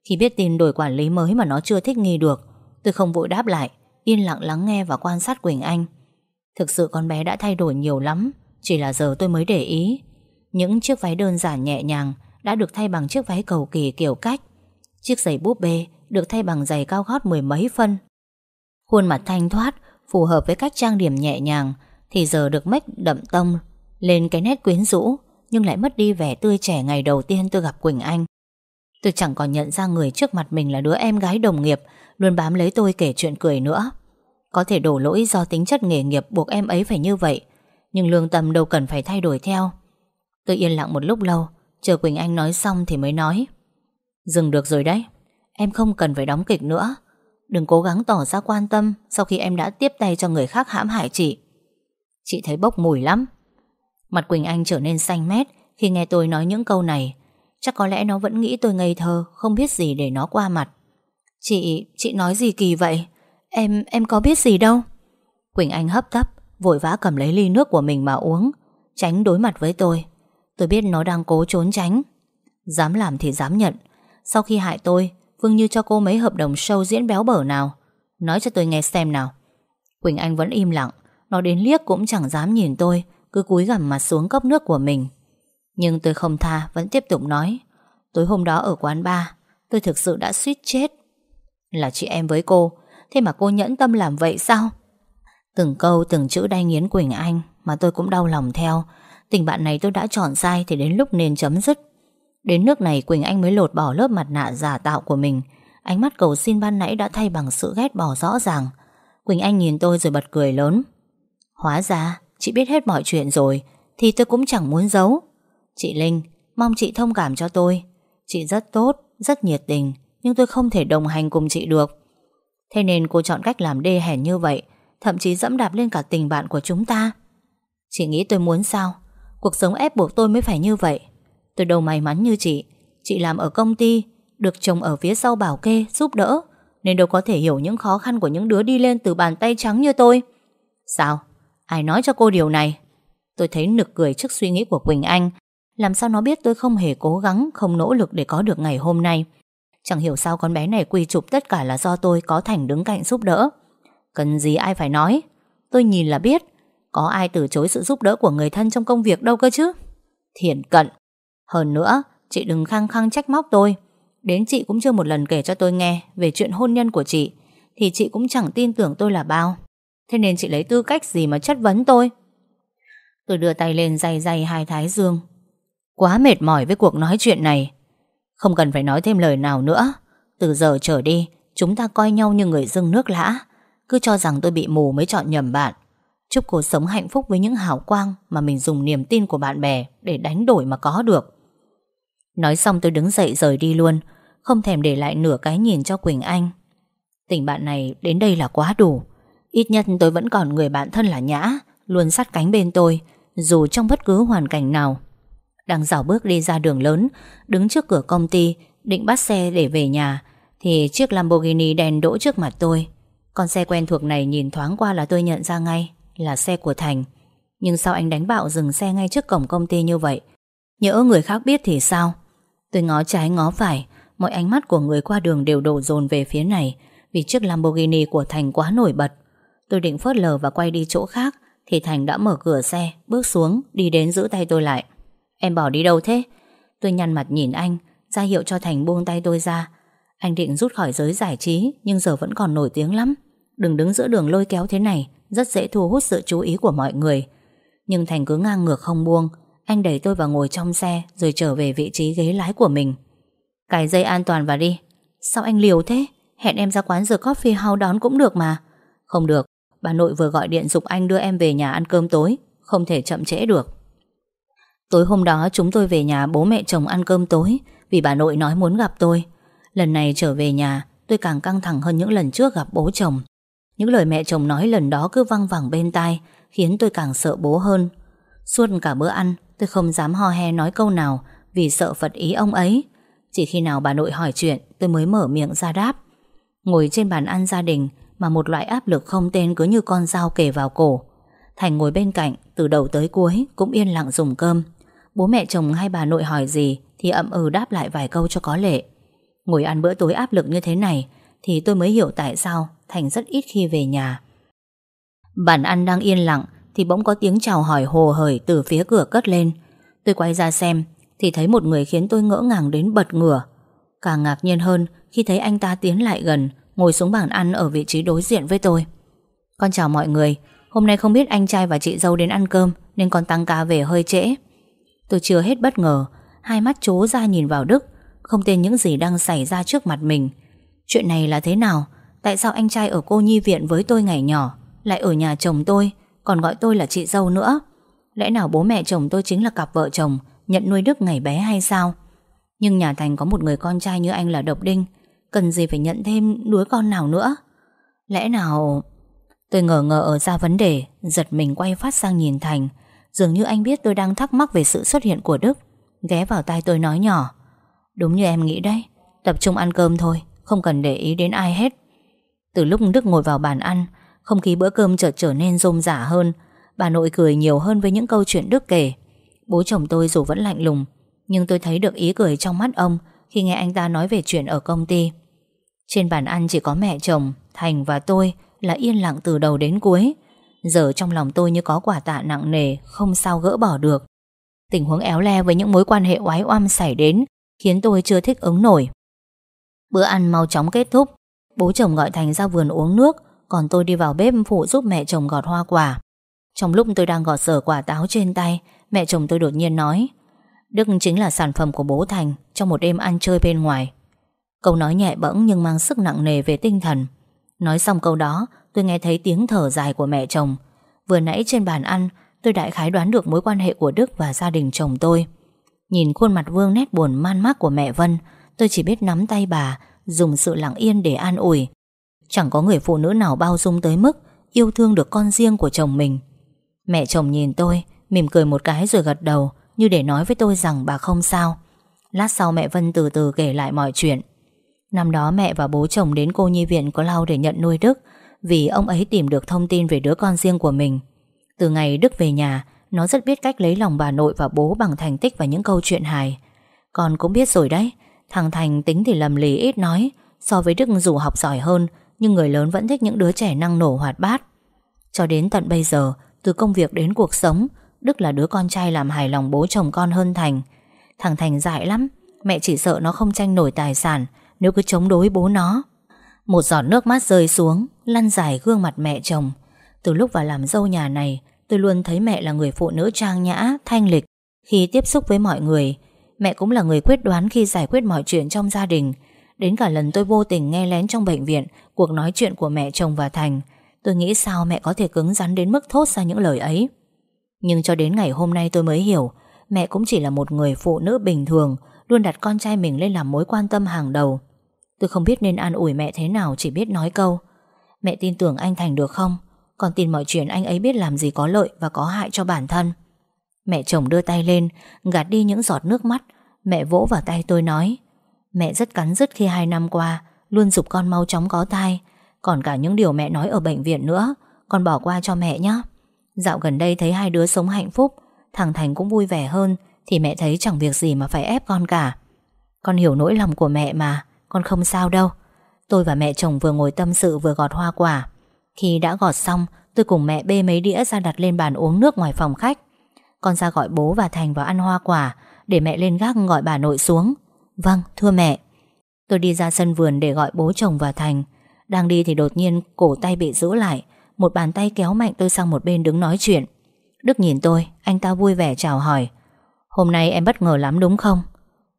Speaker 1: Khi biết tin đổi quản lý mới mà nó chưa thích nghi được, Tôi không vội đáp lại, Yên lặng lắng nghe và quan sát Quỳnh Anh. Thực sự con bé đã thay đổi nhiều lắm, Chỉ là giờ tôi mới để ý. Những chiếc váy đơn giản nhẹ nhàng đã được thay bằng chiếc váy cầu kỳ kiểu cách. Chiếc giày búp bê Được thay bằng giày cao gót mười mấy phân. Khuôn mặt thanh thoát, Phù hợp với cách trang điểm nhẹ nhàng, Thì giờ được mách đậm tông Lên cái nét quyến rũ, Nhưng lại mất đi vẻ tươi trẻ ngày đầu tiên tôi gặp Quỳnh Anh. Tôi chẳng còn nhận ra người trước mặt mình là đứa em gái đồng nghiệp, Luôn bám lấy tôi kể chuyện cười nữa. Có thể đổ lỗi do tính chất nghề nghiệp buộc em ấy phải như vậy, Nhưng lương tâm đâu cần phải thay đổi theo. Tôi yên lặng một lúc lâu Chờ Quỳnh Anh nói xong thì mới nói. Dừng được rồi đấy Em không cần phải đóng kịch nữa. Đừng cố gắng tỏ ra quan tâm Sau khi em đã tiếp tay cho người khác hãm hại chị. Chị thấy bốc mùi lắm. Mặt Quỳnh Anh trở nên xanh mét Khi nghe tôi nói những câu này. Chắc có lẽ nó vẫn nghĩ tôi ngây thơ Không biết gì để nó qua mặt. Chị, chị nói gì kỳ vậy? Em, em có biết gì đâu? Quỳnh Anh hấp tấp Vội vã cầm lấy ly nước của mình mà uống Tránh đối mặt với tôi. Tôi biết nó đang cố trốn tránh. Dám làm thì dám nhận. Sau khi hại tôi Phương Như cho cô mấy hợp đồng show diễn béo bở nào. Nói cho tôi nghe xem nào. Quỳnh Anh vẫn im lặng. Nó đến liếc cũng chẳng dám nhìn tôi, Cứ cúi gằm mặt xuống cốc nước của mình. Nhưng tôi không tha, Vẫn tiếp tục nói. Tối hôm đó ở quán bar, Tôi thực sự đã suýt chết. Là chị em với cô, Thế mà cô nhẫn tâm làm vậy sao? Từng câu, từng chữ đay nghiến Quỳnh Anh Mà tôi cũng đau lòng theo. Tình bạn này tôi đã chọn sai Thì đến lúc nên chấm dứt. Đến nước này Quỳnh Anh mới lột bỏ lớp mặt nạ giả tạo của mình. Ánh mắt cầu xin ban nãy đã thay bằng sự ghét bỏ rõ ràng. Quỳnh Anh nhìn tôi rồi bật cười lớn. Hóa ra chị biết hết mọi chuyện rồi Thì tôi cũng chẳng muốn giấu. Chị Linh Mong chị thông cảm cho tôi. Chị rất tốt, rất nhiệt tình Nhưng tôi không thể đồng hành cùng chị được. Thế nên cô chọn cách làm đê hèn như vậy Thậm chí dẫm đạp lên cả tình bạn của chúng ta. Chị nghĩ tôi muốn sao? Cuộc sống ép buộc tôi mới phải như vậy. Tôi đâu may mắn như chị. Chị làm ở công ty, Được chồng ở phía sau bảo kê, giúp đỡ, Nên đâu có thể hiểu những khó khăn của những đứa đi lên từ bàn tay trắng như tôi. Sao? Ai nói cho cô điều này? Tôi thấy nực cười trước suy nghĩ của Quỳnh Anh. Làm sao nó biết tôi không hề cố gắng, Không nỗ lực để có được ngày hôm nay? Chẳng hiểu sao con bé này quy chụp tất cả là do tôi có Thành đứng cạnh giúp đỡ. Cần gì ai phải nói? Tôi nhìn là biết có ai từ chối sự giúp đỡ của người thân trong công việc đâu cơ chứ? Thiện cận. Hơn nữa, Chị đừng khăng khăng trách móc tôi. Đến chị cũng chưa một lần kể cho tôi nghe Về chuyện hôn nhân của chị, Thì chị cũng chẳng tin tưởng tôi là bao. Thế nên chị lấy tư cách gì mà chất vấn tôi? Tôi đưa tay lên dày dày hai thái dương. Quá mệt mỏi với cuộc nói chuyện này. Không cần phải nói thêm lời nào nữa. Từ giờ trở đi, Chúng ta coi nhau như người dưng nước lã. Cứ cho rằng tôi bị mù mới chọn nhầm bạn. Chúc cô sống hạnh phúc với những hào quang Mà mình dùng niềm tin của bạn bè Để đánh đổi mà có được. Nói xong tôi đứng dậy rời đi luôn, Không thèm để lại nửa cái nhìn cho Quỳnh Anh. Tình bạn này đến đây là quá đủ. Ít nhất tôi vẫn còn người bạn thân là Nhã, Luôn sát cánh bên tôi, Dù trong bất cứ hoàn cảnh nào. Đang dạo bước đi ra đường lớn, Đứng trước cửa công ty, Định bắt xe để về nhà, Thì chiếc Lamborghini đèn đỗ trước mặt tôi. Con xe quen thuộc này nhìn thoáng qua là tôi nhận ra ngay. Là xe của Thành. Nhưng sao anh đánh bạo dừng xe ngay trước cổng công ty như vậy? Nhỡ người khác biết thì sao? Tôi ngó trái ngó phải, Mọi ánh mắt của người qua đường đều đổ dồn về phía này, Vì chiếc Lamborghini của Thành quá nổi bật. Tôi định phớt lờ và quay đi chỗ khác, Thì Thành đã mở cửa xe, Bước xuống, đi đến giữ tay tôi lại. Em bỏ đi đâu thế? Tôi nhăn mặt nhìn anh, ra hiệu cho Thành buông tay tôi ra. Anh định rút khỏi giới giải trí, Nhưng giờ vẫn còn nổi tiếng lắm. Đừng đứng giữa đường lôi kéo thế này rất dễ thu hút sự chú ý của mọi người. Nhưng Thành cứ ngang ngược không buông, Anh đẩy tôi vào ngồi trong xe Rồi trở về vị trí ghế lái của mình. Cài dây an toàn vào đi. Sao anh liều thế? Hẹn em ra quán The Coffee House đón cũng được mà. Không được. Bà nội vừa gọi điện dục anh đưa em về nhà ăn cơm tối, Không thể chậm trễ được. Tối hôm đó chúng tôi về nhà bố mẹ chồng ăn cơm tối Vì bà nội nói muốn gặp tôi. Lần này trở về nhà, Tôi càng căng thẳng hơn những lần trước gặp bố chồng. Những lời mẹ chồng nói lần đó cứ văng vẳng bên tai, Khiến tôi càng sợ bố hơn. Suốt cả bữa ăn, Tôi không dám ho he nói câu nào Vì sợ phật ý ông ấy. Chỉ khi nào bà nội hỏi chuyện, Tôi mới mở miệng ra đáp. Ngồi trên bàn ăn gia đình Mà một loại áp lực không tên cứ như con dao kề vào cổ. Thành ngồi bên cạnh, Từ đầu tới cuối cũng yên lặng dùng cơm. Bố mẹ chồng hay bà nội hỏi gì Thì ậm ừ đáp lại vài câu cho có lệ. Ngồi ăn bữa tối áp lực như thế này thì tôi mới hiểu tại sao Thành rất ít khi về nhà. Bàn ăn đang yên lặng Thì bỗng có tiếng chào hỏi hồ hởi Từ phía cửa cất lên. Tôi quay ra xem Thì thấy một người khiến tôi ngỡ ngàng đến bật ngửa. Càng ngạc nhiên hơn Khi thấy anh ta tiến lại gần, Ngồi xuống bàn ăn ở vị trí đối diện với tôi. Con chào mọi người, Hôm nay không biết anh trai và chị dâu đến ăn cơm Nên con tăng ca về hơi trễ. Tôi chưa hết bất ngờ, Hai mắt chố ra nhìn vào Đức, Không tên những gì đang xảy ra trước mặt mình. Chuyện này là thế nào? Tại sao anh trai ở cô nhi viện với tôi ngày nhỏ, Lại ở nhà chồng tôi, Còn gọi tôi là chị dâu nữa? Lẽ nào bố mẹ chồng tôi chính là cặp vợ chồng, Nhận nuôi Đức ngày bé hay sao? Nhưng nhà Thành có một người con trai như anh là Độc Đinh, Cần gì phải nhận thêm đứa con nào nữa? Lẽ nào Tôi ngờ ngờ ở ra vấn đề, Giật mình quay phát sang nhìn Thành. Dường như anh biết tôi đang thắc mắc về sự xuất hiện của Đức. Ghé vào tai tôi nói nhỏ. Đúng như em nghĩ đấy, Tập trung ăn cơm thôi. Không cần để ý đến ai hết. Từ lúc Đức ngồi vào bàn ăn, Không khí bữa cơm chợt trở nên rôm rả hơn. Bà nội cười nhiều hơn với những câu chuyện Đức kể. Bố chồng tôi dù vẫn lạnh lùng, Nhưng tôi thấy được ý cười trong mắt ông Khi nghe anh ta nói về chuyện ở công ty. Trên bàn ăn chỉ có mẹ chồng, Thành và tôi là yên lặng từ đầu đến cuối. Giờ trong lòng tôi như có quả tạ nặng nề, Không sao gỡ bỏ được. Tình huống éo le với những mối quan hệ oái oăm xảy đến Khiến tôi chưa thích ứng nổi. Bữa ăn mau chóng kết thúc. Bố chồng gọi Thành ra vườn uống nước, Còn tôi đi vào bếp phụ giúp mẹ chồng gọt hoa quả. Trong lúc tôi đang gọt sở quả táo trên tay, Mẹ chồng tôi đột nhiên nói, Đức chính là sản phẩm của bố Thành Trong một đêm ăn chơi bên ngoài. Câu nói nhẹ bẫng nhưng mang sức nặng nề về tinh thần. Nói xong câu đó, Tôi nghe thấy tiếng thở dài của mẹ chồng. Vừa nãy trên bàn ăn, Tôi đại khái đoán được mối quan hệ của Đức và gia đình chồng tôi. Nhìn khuôn mặt Vương nét buồn man mác của mẹ Vân Tôi chỉ biết nắm tay bà, Dùng sự lặng yên để an ủi. Chẳng có người phụ nữ nào bao dung tới mức Yêu thương được con riêng của chồng mình. Mẹ chồng nhìn tôi, Mỉm cười một cái rồi gật đầu, Như để nói với tôi rằng bà không sao. Lát sau mẹ Vân từ từ kể lại mọi chuyện. Năm đó mẹ và bố chồng đến cô nhi viện có lau để nhận nuôi Đức, Vì ông ấy tìm được thông tin về đứa con riêng của mình. Từ ngày Đức về nhà, Nó rất biết cách lấy lòng bà nội và bố bằng thành tích và những câu chuyện hài. Con cũng biết rồi đấy Thằng Thành tính thì lầm lì ít nói So với Đức dù học giỏi hơn Nhưng người lớn vẫn thích những đứa trẻ năng nổ hoạt bát. Cho đến tận bây giờ Từ công việc đến cuộc sống Đức là đứa con trai làm hài lòng bố chồng con hơn Thành. Thằng Thành dại lắm Mẹ chỉ sợ nó không tranh nổi tài sản Nếu cứ chống đối bố nó. Một giọt nước mắt rơi xuống Lăn dài gương mặt mẹ chồng. Từ lúc vào làm dâu nhà này Tôi luôn thấy mẹ là người phụ nữ trang nhã, thanh lịch. Khi tiếp xúc với mọi người Mẹ cũng là người quyết đoán khi giải quyết mọi chuyện trong gia đình. Đến cả lần tôi vô tình nghe lén trong bệnh viện, Cuộc nói chuyện của mẹ, chồng và Thành, Tôi nghĩ sao mẹ có thể cứng rắn đến mức thốt ra những lời ấy. Nhưng cho đến ngày hôm nay tôi mới hiểu, Mẹ cũng chỉ là một người phụ nữ bình thường, Luôn đặt con trai mình lên làm mối quan tâm hàng đầu. Tôi không biết nên an ủi mẹ thế nào, Chỉ biết nói câu, Mẹ tin tưởng anh Thành được không? Còn tin mọi chuyện anh ấy biết làm gì có lợi Và có hại cho bản thân. Mẹ chồng đưa tay lên, Gạt đi những giọt nước mắt Mẹ vỗ vào tay tôi nói, Mẹ rất cắn rứt khi hai năm qua, Luôn dục con mau chóng có thai. Còn cả những điều mẹ nói ở bệnh viện nữa, Con bỏ qua cho mẹ nhé Dạo gần đây thấy hai đứa sống hạnh phúc, Thằng Thành cũng vui vẻ hơn, Thì mẹ thấy chẳng việc gì mà phải ép con cả. Con hiểu nỗi lòng của mẹ mà, Con không sao đâu. Tôi và mẹ chồng vừa ngồi tâm sự vừa gọt hoa quả. Khi đã gọt xong, Tôi cùng mẹ bê mấy đĩa ra đặt lên bàn uống nước ngoài phòng khách. Con ra gọi bố và Thành vào ăn hoa quả để mẹ lên gác gọi bà nội xuống. Vâng thưa mẹ. Tôi đi ra sân vườn để gọi bố chồng và Thành. Đang đi thì đột nhiên cổ tay bị giữ lại, Một bàn tay kéo mạnh tôi sang một bên đứng nói chuyện. Đức nhìn tôi, Anh ta vui vẻ chào hỏi. Hôm nay em bất ngờ lắm đúng không?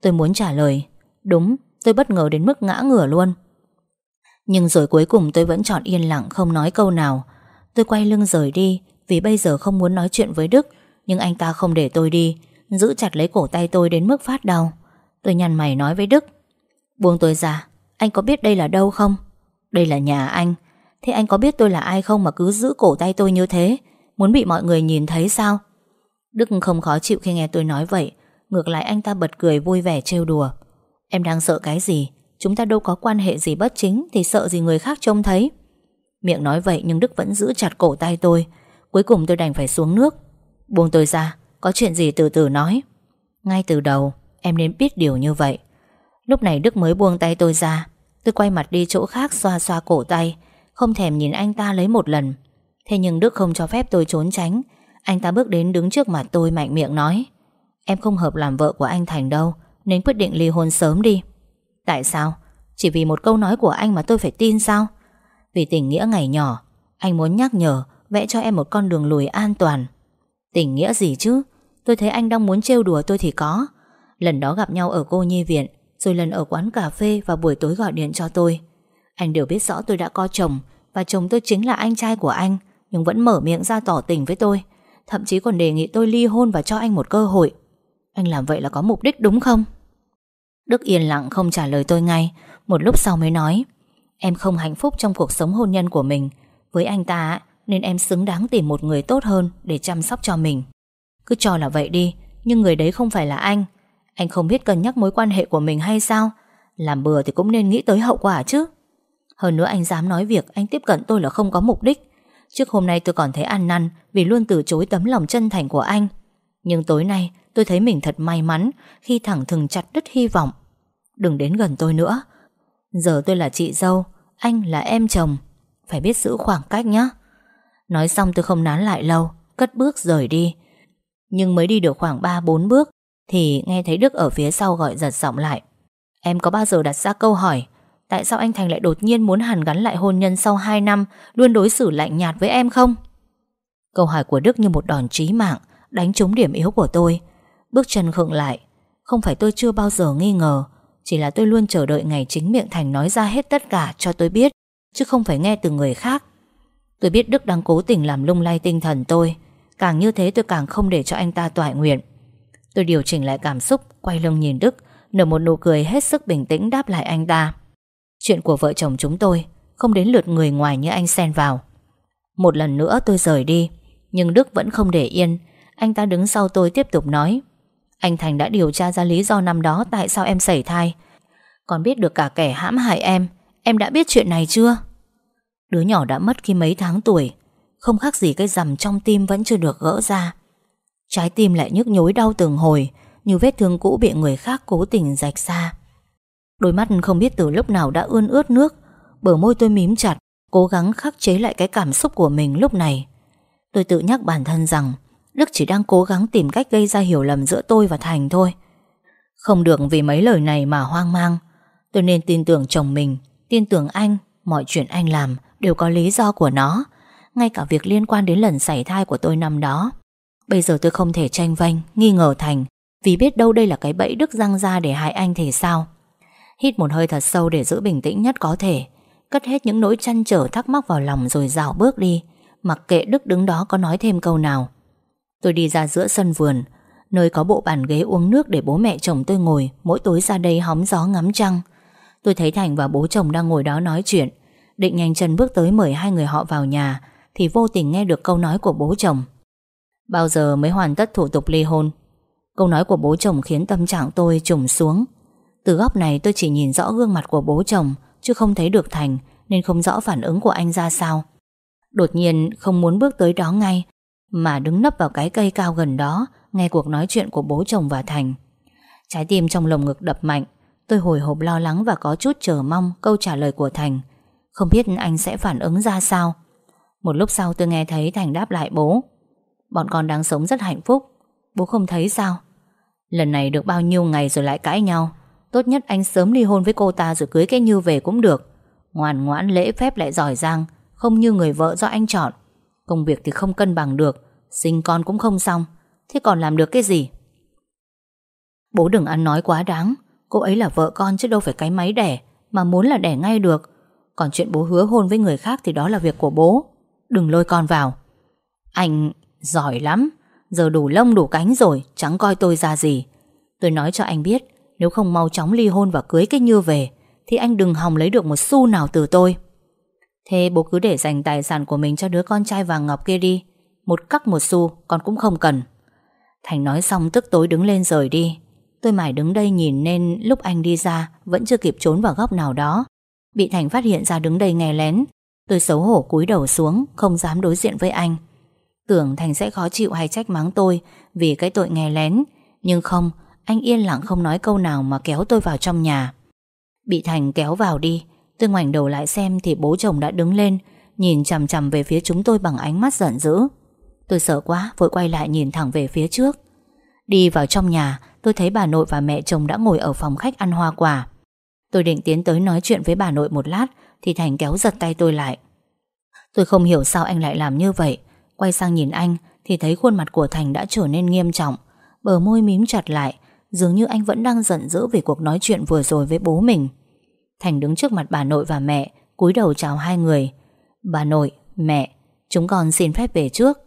Speaker 1: Tôi muốn trả lời. Đúng, tôi bất ngờ đến mức ngã ngửa luôn. Nhưng rồi cuối cùng tôi vẫn chọn yên lặng, Không nói câu nào. Tôi quay lưng rời đi, Vì bây giờ không muốn nói chuyện với Đức, Nhưng anh ta không để tôi đi. Giữ chặt lấy cổ tay tôi đến mức phát đau. Tôi nhăn mày nói với Đức. Buông tôi ra, Anh có biết đây là đâu không? Đây là nhà anh. Thế anh có biết tôi là ai không mà cứ giữ cổ tay tôi như thế? Muốn bị mọi người nhìn thấy sao? Đức không khó chịu khi nghe tôi nói vậy. Ngược lại anh ta bật cười vui vẻ trêu đùa. Em đang sợ cái gì? Chúng ta đâu có quan hệ gì bất chính Thì sợ gì người khác trông thấy. Miệng nói vậy nhưng Đức vẫn giữ chặt cổ tay tôi. Cuối cùng tôi đành phải xuống nước. Buông tôi ra có chuyện gì từ từ nói. Ngay từ đầu, em nên biết điều như vậy. Lúc này Đức mới buông tay tôi ra. Tôi quay mặt đi chỗ khác xoa xoa cổ tay, Không thèm nhìn anh ta lấy một lần. Thế nhưng Đức không cho phép tôi trốn tránh. Anh ta bước đến đứng trước mặt tôi mạnh miệng nói, Em không hợp làm vợ của anh Thành đâu, Nên quyết định ly hôn sớm đi. Tại sao? Chỉ vì một câu nói của anh mà tôi phải tin sao? Vì tình nghĩa ngày nhỏ, Anh muốn nhắc nhở, Vẽ cho em một con đường lùi an toàn. Tình nghĩa gì chứ? Tôi thấy anh đang muốn trêu đùa tôi thì có. Lần đó gặp nhau ở cô nhi viện, Rồi lần ở quán cà phê và buổi tối gọi điện cho tôi. Anh đều biết rõ tôi đã có chồng, Và chồng tôi chính là anh trai của anh, nhưng vẫn mở miệng ra tỏ tình với tôi. Thậm chí còn đề nghị tôi ly hôn và cho anh một cơ hội. Anh làm vậy là có mục đích đúng không? Đức yên lặng không trả lời tôi ngay. Một lúc sau mới nói, Em không hạnh phúc trong cuộc sống hôn nhân của mình. Với anh ta Nên em xứng đáng tìm một người tốt hơn Để chăm sóc cho mình. Cứ cho là vậy đi, Nhưng người đấy không phải là anh. Anh không biết cân nhắc mối quan hệ của mình hay sao? Làm bừa thì cũng nên nghĩ tới hậu quả chứ. Hơn nữa anh dám nói việc, Anh tiếp cận tôi là không có mục đích. Trước hôm nay tôi còn thấy ăn năn Vì luôn từ chối tấm lòng chân thành của anh. Nhưng tối nay tôi thấy mình thật may mắn Khi thẳng thừng chặt đứt hy vọng. Đừng đến gần tôi nữa. Giờ tôi là chị dâu, Anh là em chồng. Phải biết giữ khoảng cách nhé Nói xong tôi không nán lại lâu, Cất bước rời đi. Nhưng mới đi được khoảng 3-4 bước Thì nghe thấy Đức ở phía sau gọi giật giọng lại. Em có bao giờ đặt ra câu hỏi, Tại sao anh Thành lại đột nhiên muốn hàn gắn lại hôn nhân sau 2 năm, Luôn đối xử lạnh nhạt với em không? Câu hỏi của Đức như một đòn chí mạng, Đánh trúng điểm yếu của tôi. Bước chân khựng lại, Không phải tôi chưa bao giờ nghi ngờ, Chỉ là tôi luôn chờ đợi ngày chính miệng Thành nói ra hết tất cả cho tôi biết, Chứ không phải nghe từ người khác. Tôi biết Đức đang cố tình làm lung lay tinh thần tôi Càng như thế tôi càng không để cho anh ta toại nguyện. Tôi điều chỉnh lại cảm xúc, Quay lưng nhìn Đức, Nở một nụ cười hết sức bình tĩnh đáp lại anh ta. Chuyện của vợ chồng chúng tôi, Không đến lượt người ngoài như anh xen vào. Một lần nữa tôi rời đi, Nhưng Đức vẫn không để yên. Anh ta đứng sau tôi tiếp tục nói, Anh Thành đã điều tra ra lý do năm đó Tại sao em sảy thai. Còn biết được cả kẻ hãm hại em Em đã biết chuyện này chưa? Đứa nhỏ đã mất khi mấy tháng tuổi không khác gì cái rằm trong tim vẫn chưa được gỡ ra. Trái tim lại nhức nhối đau từng hồi, Như vết thương cũ bị người khác cố tình rạch ra. Đôi mắt không biết từ lúc nào đã ươn ướt nước, Bờ môi tôi mím chặt, Cố gắng khắc chế lại cái cảm xúc của mình lúc này. Tôi tự nhắc bản thân rằng, Đức chỉ đang cố gắng tìm cách gây ra hiểu lầm giữa tôi và Thành thôi. Không được vì mấy lời này mà hoang mang. Tôi nên tin tưởng chồng mình, Tin tưởng anh, Mọi chuyện anh làm đều có lý do của nó. Ngay cả việc liên quan đến lần xảy thai của tôi năm đó. Bây giờ tôi không thể tranh vanh, Nghi ngờ Thành, Vì biết đâu đây là cái bẫy Đức răng ra để hại anh thì sao? Hít một hơi thật sâu để giữ bình tĩnh nhất có thể. Cất hết những nỗi chăn trở thắc mắc vào lòng rồi dạo bước đi. Mặc kệ Đức đứng đó có nói thêm câu nào. Tôi đi ra giữa sân vườn, Nơi có bộ bàn ghế uống nước để bố mẹ chồng tôi ngồi, Mỗi tối ra đây hóng gió ngắm trăng. Tôi thấy Thành và bố chồng đang ngồi đó nói chuyện. Định nhanh chân bước tới mời hai người họ vào nhà. Thì vô tình nghe được câu nói của bố chồng. Bao giờ mới hoàn tất thủ tục ly hôn? Câu nói của bố chồng khiến tâm trạng tôi trùng xuống. Từ góc này tôi chỉ nhìn rõ gương mặt của bố chồng, Chứ không thấy được Thành, Nên không rõ phản ứng của anh ra sao. Đột nhiên, không muốn bước tới đó ngay, Mà đứng nấp vào cái cây cao gần đó, Nghe cuộc nói chuyện của bố chồng và Thành. Trái tim trong lồng ngực đập mạnh, Tôi hồi hộp lo lắng và có chút chờ mong câu trả lời của Thành. Không biết anh sẽ phản ứng ra sao. Một lúc sau tôi nghe thấy Thành đáp lại bố. Bọn con đang sống rất hạnh phúc. Bố không thấy sao? Lần này được bao nhiêu ngày rồi lại cãi nhau. Tốt nhất anh sớm ly hôn với cô ta Rồi cưới cái Như về cũng được. Ngoan ngoãn lễ phép lại giỏi giang, Không như người vợ do anh chọn. Công việc thì không cân bằng được, Sinh con cũng không xong. Thế còn làm được cái gì? Bố đừng ăn nói quá đáng. Cô ấy là vợ con chứ đâu phải cái máy đẻ, Mà muốn là đẻ ngay được. Còn chuyện bố hứa hôn với người khác Thì đó là việc của bố. Đừng lôi con vào. Anh giỏi lắm, Giờ đủ lông đủ cánh rồi, Chẳng coi tôi ra gì. Tôi nói cho anh biết, Nếu không mau chóng ly hôn và cưới cái như về, Thì anh đừng hòng lấy được một xu nào từ tôi. Thế bố cứ để dành tài sản của mình Cho đứa con trai vàng ngọc kia đi. Một cắc một xu, con cũng không cần. Thành nói xong tức tối đứng lên rời đi. Tôi mải đứng đây nhìn nên lúc anh đi ra, Vẫn chưa kịp trốn vào góc nào đó. Bị Thành phát hiện ra đứng đây nghe lén. Tôi xấu hổ cúi đầu xuống Không dám đối diện với anh. Tưởng Thành sẽ khó chịu hay trách mắng tôi Vì cái tội nghe lén Nhưng không, anh yên lặng không nói câu nào Mà kéo tôi vào trong nhà. Bị Thành kéo vào đi Tôi ngoảnh đầu lại xem thì bố chồng đã đứng lên Nhìn chằm chằm về phía chúng tôi bằng ánh mắt giận dữ. Tôi sợ quá Vội quay lại nhìn thẳng về phía trước. Đi vào trong nhà Tôi thấy bà nội và mẹ chồng đã ngồi ở phòng khách ăn hoa quả. Tôi định tiến tới nói chuyện với bà nội một lát thì Thành kéo giật tay tôi lại. Tôi không hiểu sao anh lại làm như vậy. Quay sang nhìn anh Thì thấy khuôn mặt của Thành đã trở nên nghiêm trọng Bờ môi mím chặt lại Dường như anh vẫn đang giận dữ Về cuộc nói chuyện vừa rồi với bố mình. Thành đứng trước mặt bà nội và mẹ cúi đầu chào hai người. Bà nội, mẹ Chúng con xin phép về trước.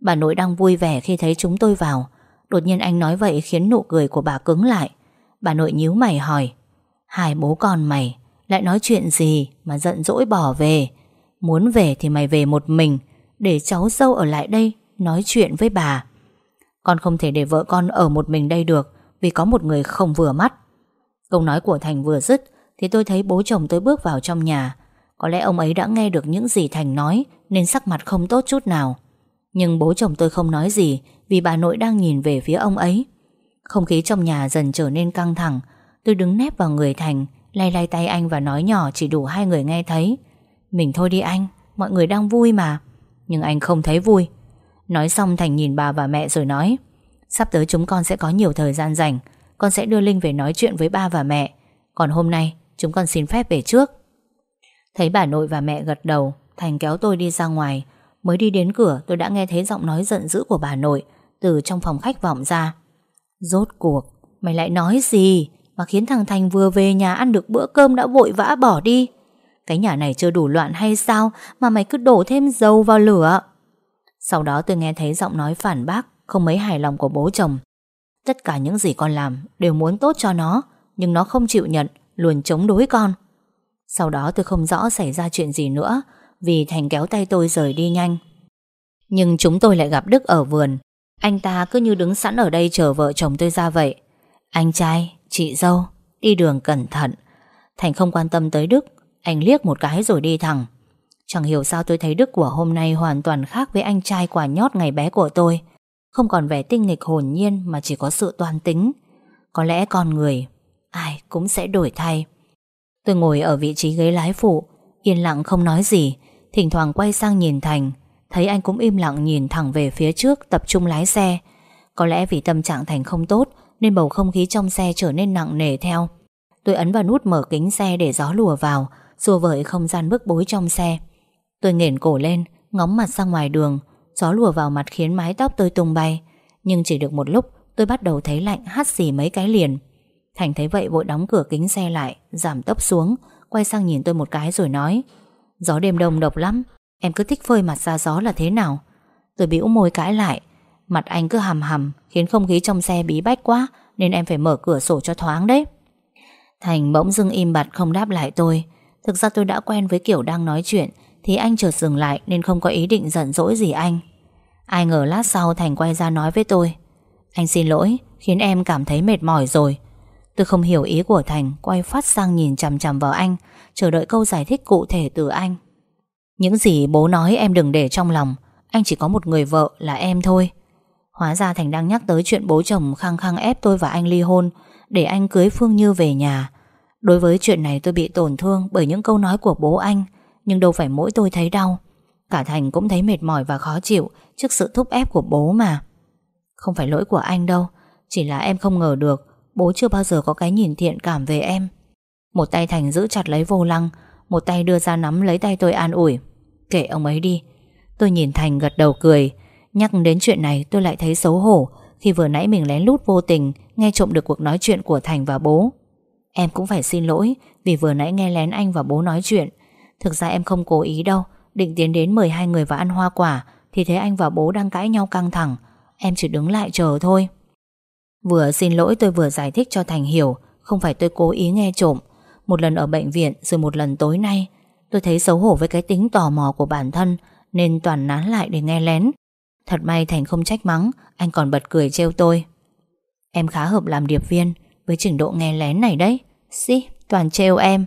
Speaker 1: Bà nội đang vui vẻ khi thấy chúng tôi vào. Đột nhiên anh nói vậy khiến nụ cười của bà cứng lại. Bà nội nhíu mày hỏi Hai bố con mày lại nói chuyện gì mà giận dỗi bỏ về? Muốn về thì mày về một mình, Để cháu dâu ở lại đây Nói chuyện với bà. Con không thể để vợ con ở một mình đây được, Vì có một người không vừa mắt. Câu nói của Thành vừa dứt, Thì tôi thấy bố chồng tôi bước vào trong nhà. Có lẽ ông ấy đã nghe được những gì Thành nói, Nên sắc mặt không tốt chút nào. Nhưng bố chồng tôi không nói gì, Vì bà nội đang nhìn về phía ông ấy. Không khí trong nhà dần trở nên căng thẳng. Tôi đứng nép vào người Thành Lay lay tay anh và nói nhỏ chỉ đủ hai người nghe thấy. Mình thôi đi anh, Mọi người đang vui mà. Nhưng anh không thấy vui. Nói xong Thành nhìn bà và mẹ rồi nói, Sắp tới chúng con sẽ có nhiều thời gian rảnh. Con sẽ đưa Linh về nói chuyện với ba và mẹ. Còn hôm nay, chúng con xin phép về trước. Thấy bà nội và mẹ gật đầu, Thành kéo tôi đi ra ngoài. Mới đi đến cửa, tôi đã nghe thấy giọng nói giận dữ của bà nội Từ trong phòng khách vọng ra. Rốt cuộc, Mày lại nói gì? Mà khiến thằng Thành vừa về nhà ăn được bữa cơm đã vội vã bỏ đi. Cái nhà này chưa đủ loạn hay sao Mà mày cứ đổ thêm dầu vào lửa? Sau đó tôi nghe thấy giọng nói phản bác Không mấy hài lòng của bố chồng. Tất cả những gì con làm đều muốn tốt cho nó Nhưng nó không chịu nhận Luôn chống đối con. Sau đó tôi không rõ xảy ra chuyện gì nữa Vì Thành kéo tay tôi rời đi nhanh. Nhưng chúng tôi lại gặp Đức ở vườn. Anh ta cứ như đứng sẵn ở đây chờ vợ chồng tôi ra vậy. Anh trai, chị dâu Đi đường cẩn thận Thành không quan tâm tới Đức Anh liếc một cái rồi đi thẳng Chẳng hiểu sao tôi thấy Đức của hôm nay hoàn toàn khác với anh trai quả nhót ngày bé của tôi. Không còn vẻ tinh nghịch hồn nhiên mà chỉ có sự toan tính. Có lẽ con người, ai cũng sẽ đổi thay. Tôi ngồi ở vị trí ghế lái phụ, yên lặng không nói gì, thỉnh thoảng quay sang nhìn Thành. Thấy anh cũng im lặng nhìn thẳng về phía trước tập trung lái xe. Có lẽ vì tâm trạng Thành không tốt nên bầu không khí trong xe trở nên nặng nề theo. Tôi ấn vào nút mở kính xe để gió lùa vào, xua vợi không gian bức bối trong xe. Tôi nghển cổ lên Ngóng mặt sang ngoài đường Gió lùa vào mặt khiến mái tóc tôi tung bay Nhưng chỉ được một lúc tôi bắt đầu thấy lạnh hắt xì mấy cái liền Thành thấy vậy vội đóng cửa kính xe lại Giảm tốc xuống Quay sang nhìn tôi một cái rồi nói Gió đêm đông độc lắm Em cứ thích phơi mặt ra gió là thế nào Tôi bĩu môi cãi lại Mặt anh cứ hầm hầm Khiến không khí trong xe bí bách quá, Nên em phải mở cửa sổ cho thoáng đấy. Thành bỗng dưng im bặt không đáp lại tôi. Thực ra tôi đã quen với kiểu đang nói chuyện, thì anh chợt dừng lại Nên không có ý định giận dỗi gì anh. Ai ngờ lát sau Thành quay ra nói với tôi, Anh xin lỗi, Khiến em cảm thấy mệt mỏi rồi. Tôi không hiểu ý của Thành, Quay phát sang nhìn chằm chằm vào anh, Chờ đợi câu giải thích cụ thể từ anh. Những gì bố nói em đừng để trong lòng, Anh chỉ có một người vợ là em thôi. Hóa ra Thành đang nhắc tới chuyện bố chồng khăng khăng ép tôi và anh ly hôn, Để anh cưới Phương Như về nhà. Đối với chuyện này tôi bị tổn thương Bởi những câu nói của bố anh, nhưng đâu phải mỗi tôi thấy đau. Cả Thành cũng thấy mệt mỏi và khó chịu Trước sự thúc ép của bố mà. Không phải lỗi của anh đâu, Chỉ là em không ngờ được Bố chưa bao giờ có cái nhìn thiện cảm về em. Một tay Thành giữ chặt lấy vô lăng, Một tay đưa ra nắm lấy tay tôi an ủi. Kệ ông ấy đi. Tôi nhìn Thành gật đầu cười. Nhắc đến chuyện này, tôi lại thấy xấu hổ. Khi vừa nãy mình lén lút vô tình, Nghe trộm được cuộc nói chuyện của Thành và bố. Em cũng phải xin lỗi, Vì vừa nãy nghe lén anh và bố nói chuyện. Thực ra em không cố ý đâu. Định tiến đến mời hai người vào ăn hoa quả, Thì thấy anh và bố đang cãi nhau căng thẳng. Em chỉ đứng lại chờ thôi. Vừa xin lỗi tôi vừa giải thích cho Thành hiểu, Không phải tôi cố ý nghe trộm. Một lần ở bệnh viện, rồi một lần tối nay. Tôi thấy xấu hổ với cái tính tò mò của bản thân, Nên toàn nán lại để nghe lén. Thật may Thành không trách mắng Anh còn bật cười trêu tôi. Em khá hợp làm điệp viên Với trình độ nghe lén này đấy. Xí, toàn trêu em.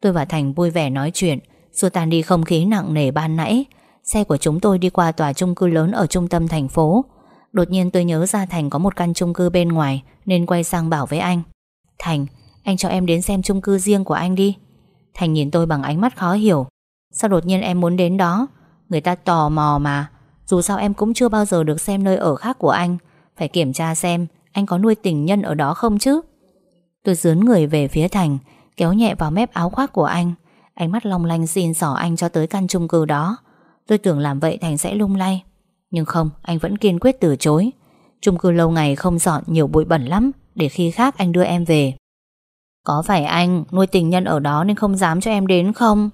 Speaker 1: Tôi và Thành vui vẻ nói chuyện Xua tan đi không khí nặng nề ban nãy. Xe của chúng tôi đi qua tòa chung cư lớn Ở trung tâm thành phố. Đột nhiên tôi nhớ ra Thành có một căn chung cư bên ngoài Nên quay sang bảo với anh. Thành, anh cho em đến xem chung cư riêng của anh đi. Thành nhìn tôi bằng ánh mắt khó hiểu. Sao đột nhiên em muốn đến đó? Người ta tò mò mà. Dù sao em cũng chưa bao giờ được xem nơi ở khác của anh. Phải kiểm tra xem Anh có nuôi tình nhân ở đó không chứ. Tôi dướn người về phía Thành, Kéo nhẹ vào mép áo khoác của anh. Ánh mắt long lanh xin xỏ anh cho tới căn chung cư đó. Tôi tưởng làm vậy Thành sẽ lung lay. Nhưng không, anh vẫn kiên quyết từ chối. Chung cư lâu ngày không dọn, nhiều bụi bẩn lắm, Để khi khác anh đưa em về. Có phải anh nuôi tình nhân ở đó Nên không dám cho em đến không?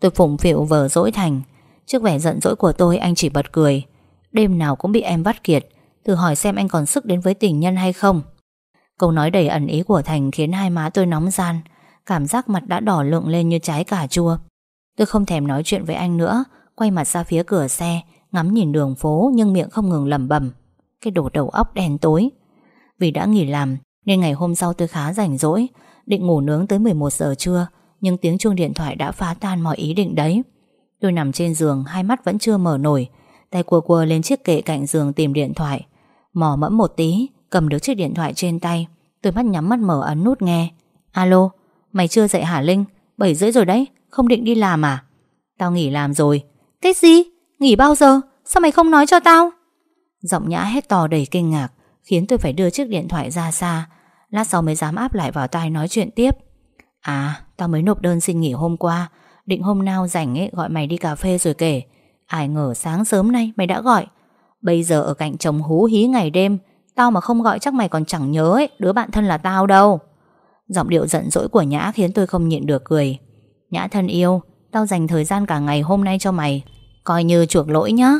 Speaker 1: Tôi phụng phịu vờ dỗi Thành. Trước vẻ giận dỗi của tôi, anh chỉ bật cười. Đêm nào cũng bị em bắt kiệt, Thử hỏi xem anh còn sức đến với tình nhân hay không. Câu nói đầy ẩn ý của Thành Khiến hai má tôi nóng gian, Cảm giác mặt đã đỏ lượng lên như trái cà chua. Tôi không thèm nói chuyện với anh nữa, Quay mặt ra phía cửa xe, Ngắm nhìn đường phố nhưng miệng không ngừng lẩm bẩm. Cái đồ đầu óc đen tối. Vì đã nghỉ làm, Nên ngày hôm sau tôi khá rảnh rỗi, Định ngủ nướng tới 11 giờ trưa, Nhưng tiếng chuông điện thoại đã phá tan mọi ý định đấy. Tôi nằm trên giường, Hai mắt vẫn chưa mở nổi. Tay cua quơ lên chiếc kệ cạnh giường tìm điện thoại. Mò mẫm một tí, Cầm được chiếc điện thoại trên tay. Tôi mắt nhắm mắt mở ấn nút nghe. Alo, Mày chưa dậy hả Linh? 7 rưỡi rồi đấy, Không định đi làm à? Tao nghỉ làm rồi. Cái gì? Nghỉ bao giờ? Sao mày không nói cho tao? Giọng nhã hét to đầy kinh ngạc, Khiến tôi phải đưa chiếc điện thoại ra xa. Lát sau mới dám áp lại vào tai nói chuyện tiếp. À tao mới nộp đơn xin nghỉ hôm qua. Định hôm nào rảnh ấy, gọi mày đi cà phê rồi kể. Ai ngờ sáng sớm nay mày đã gọi. Bây giờ ở cạnh chồng hú hí ngày đêm, Tao mà không gọi chắc mày còn chẳng nhớ ấy, Đứa bạn thân là tao đâu. Giọng điệu giận dỗi của Nhã khiến tôi không nhịn được cười. Nhã thân yêu, Tao dành thời gian cả ngày hôm nay cho mày. Coi như chuộc lỗi nhá.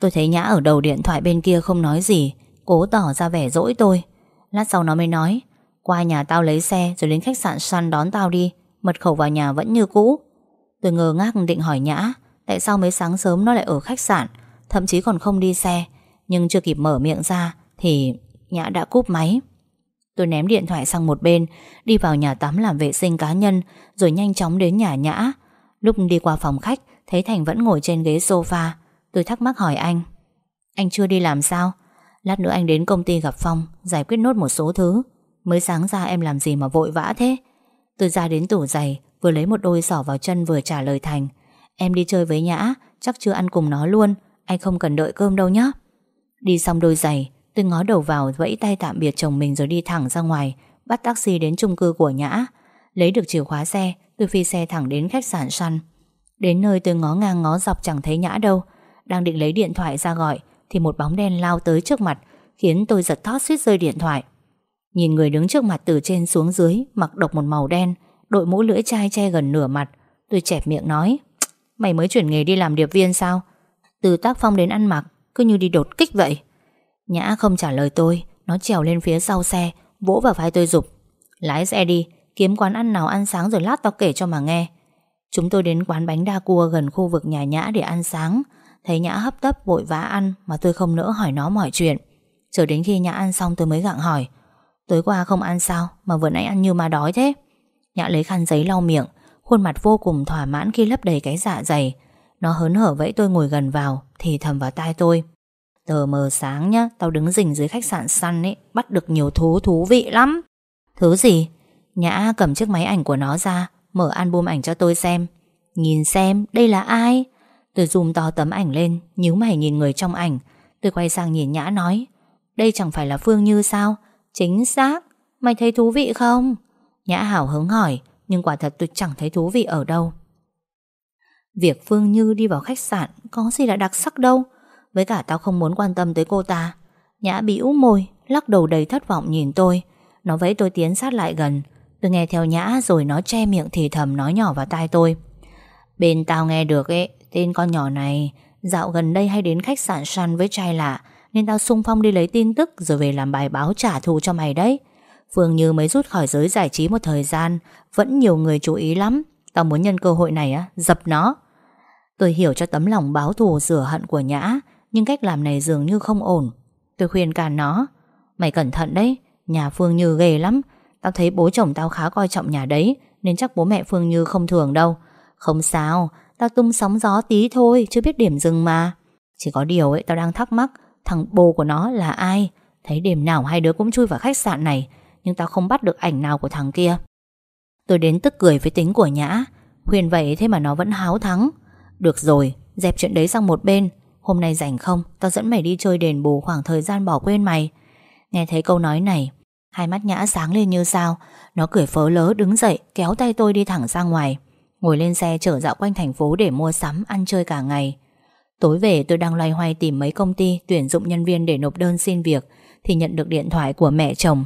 Speaker 1: Tôi thấy Nhã ở đầu điện thoại bên kia không nói gì, Cố tỏ ra vẻ dỗi tôi. Lát sau nó mới nói, Qua nhà tao lấy xe rồi đến khách sạn Sun đón tao đi, Mật khẩu vào nhà vẫn như cũ. Tôi ngờ ngác định hỏi Nhã, Tại sao mấy sáng sớm nó lại ở khách sạn, Thậm chí còn không đi xe. Nhưng chưa kịp mở miệng ra Thì Nhã đã cúp máy. Tôi ném điện thoại sang một bên, Đi vào nhà tắm làm vệ sinh cá nhân, Rồi nhanh chóng đến nhà Nhã. Lúc đi qua phòng khách, Thấy Thành vẫn ngồi trên ghế sofa. Tôi thắc mắc hỏi anh Anh chưa đi làm sao? Lát nữa anh đến công ty gặp Phong, Giải quyết nốt một số thứ. Mới sáng ra em làm gì mà vội vã thế? Tôi ra đến tủ giày Vừa lấy một đôi sỏ vào chân vừa trả lời Thành. Em đi chơi với Nhã, Chắc chưa ăn cùng nó luôn. Anh không cần đợi cơm đâu nhé Đi xong đôi giày, Tôi ngó đầu vào vẫy tay tạm biệt chồng mình rồi đi thẳng ra ngoài, Bắt taxi đến chung cư của Nhã. Lấy được chìa khóa xe, Tôi phi xe thẳng đến khách sạn săn Đến nơi tôi ngó ngang ngó dọc chẳng thấy Nhã đâu. Đang định lấy điện thoại ra gọi, Thì một bóng đen lao tới trước mặt, Khiến tôi giật thót suýt rơi điện thoại. Nhìn người đứng trước mặt từ trên xuống dưới, Mặc độc một màu đen. Đội mũ lưỡi chai che gần nửa mặt. Tôi chẹp miệng nói, Mày mới chuyển nghề đi làm điệp viên sao? Từ tác phong đến ăn mặc Cứ như đi đột kích vậy. Nhã không trả lời tôi, Nó trèo lên phía sau xe, Vỗ vào vai tôi dục Lái xe đi, Kiếm quán ăn nào ăn sáng rồi lát tao kể cho mà nghe. Chúng tôi đến quán bánh đa cua gần khu vực nhà Nhã để ăn sáng. Thấy Nhã hấp tấp, vội vã ăn Mà tôi không nỡ hỏi nó mọi chuyện. Chờ đến khi Nhã ăn xong tôi mới gặng hỏi, Tối qua không ăn sao? Mà vừa nãy ăn như mà đói thế. Nhã lấy khăn giấy lau miệng, Khuôn mặt vô cùng thỏa mãn khi lấp đầy cái dạ dày. Nó hớn hở vẫy tôi ngồi gần vào, Thì thầm vào tai tôi. Tờ mờ sáng nhá, Tao đứng rình dưới khách sạn săn ấy, Bắt được nhiều thú thú vị lắm. Thứ gì? Nhã cầm chiếc máy ảnh của nó ra, Mở album ảnh cho tôi xem. Nhìn xem, đây là ai? Tôi zoom to tấm ảnh lên, nhíu mày nhìn người trong ảnh. Tôi quay sang nhìn Nhã nói, Đây chẳng phải là Phương Như sao? Chính xác. Mày thấy thú vị không? Nhã hào hứng hỏi, Nhưng quả thật tôi chẳng thấy thú vị ở đâu. Việc Phương Như đi vào khách sạn Có gì là đặc sắc đâu. Với cả tao không muốn quan tâm tới cô ta. Nhã bĩu môi, Lắc đầu đầy thất vọng nhìn tôi. Nó vẫy tôi tiến sát lại gần. Tôi nghe theo Nhã rồi nó che miệng thì thầm nói nhỏ vào tai tôi. Bên tao nghe được ấy, Tên con nhỏ này Dạo gần đây hay đến khách sạn săn với trai lạ, Nên tao sung phong đi lấy tin tức Rồi về làm bài báo trả thù cho mày đấy. Phương Như mới rút khỏi giới giải trí một thời gian, Vẫn nhiều người chú ý lắm. Tao muốn nhân cơ hội này á, Dập nó. Tôi hiểu cho tấm lòng báo thù rửa hận của Nhã, Nhưng cách làm này dường như không ổn. Tôi khuyên cản nó, Mày cẩn thận đấy, Nhà Phương Như ghê lắm. Tao thấy bố chồng tao khá coi trọng nhà đấy, Nên chắc bố mẹ Phương Như không thường đâu. Không sao, Tao tung sóng gió tí thôi, Chưa biết điểm dừng mà. Chỉ có điều ấy, tao đang thắc mắc, Thằng bồ của nó là ai? Thấy đêm nào hai đứa cũng chui vào khách sạn này nhưng tao không bắt được ảnh nào của thằng kia. Tôi đến tức cười với tính của Nhã. Huyền vậy thế mà nó vẫn háo thắng. Được rồi, Dẹp chuyện đấy sang một bên. Hôm nay rảnh không, Tao dẫn mày đi chơi đền bù khoảng thời gian bỏ quên mày. Nghe thấy câu nói này, Hai mắt Nhã sáng lên như sao. Nó cười phớ lớ đứng dậy, Kéo tay tôi đi thẳng ra ngoài. Ngồi lên xe chở dạo quanh thành phố để mua sắm, Ăn chơi cả ngày. Tối về tôi đang loay hoay tìm mấy công ty Tuyển dụng nhân viên để nộp đơn xin việc, Thì nhận được điện thoại của mẹ chồng.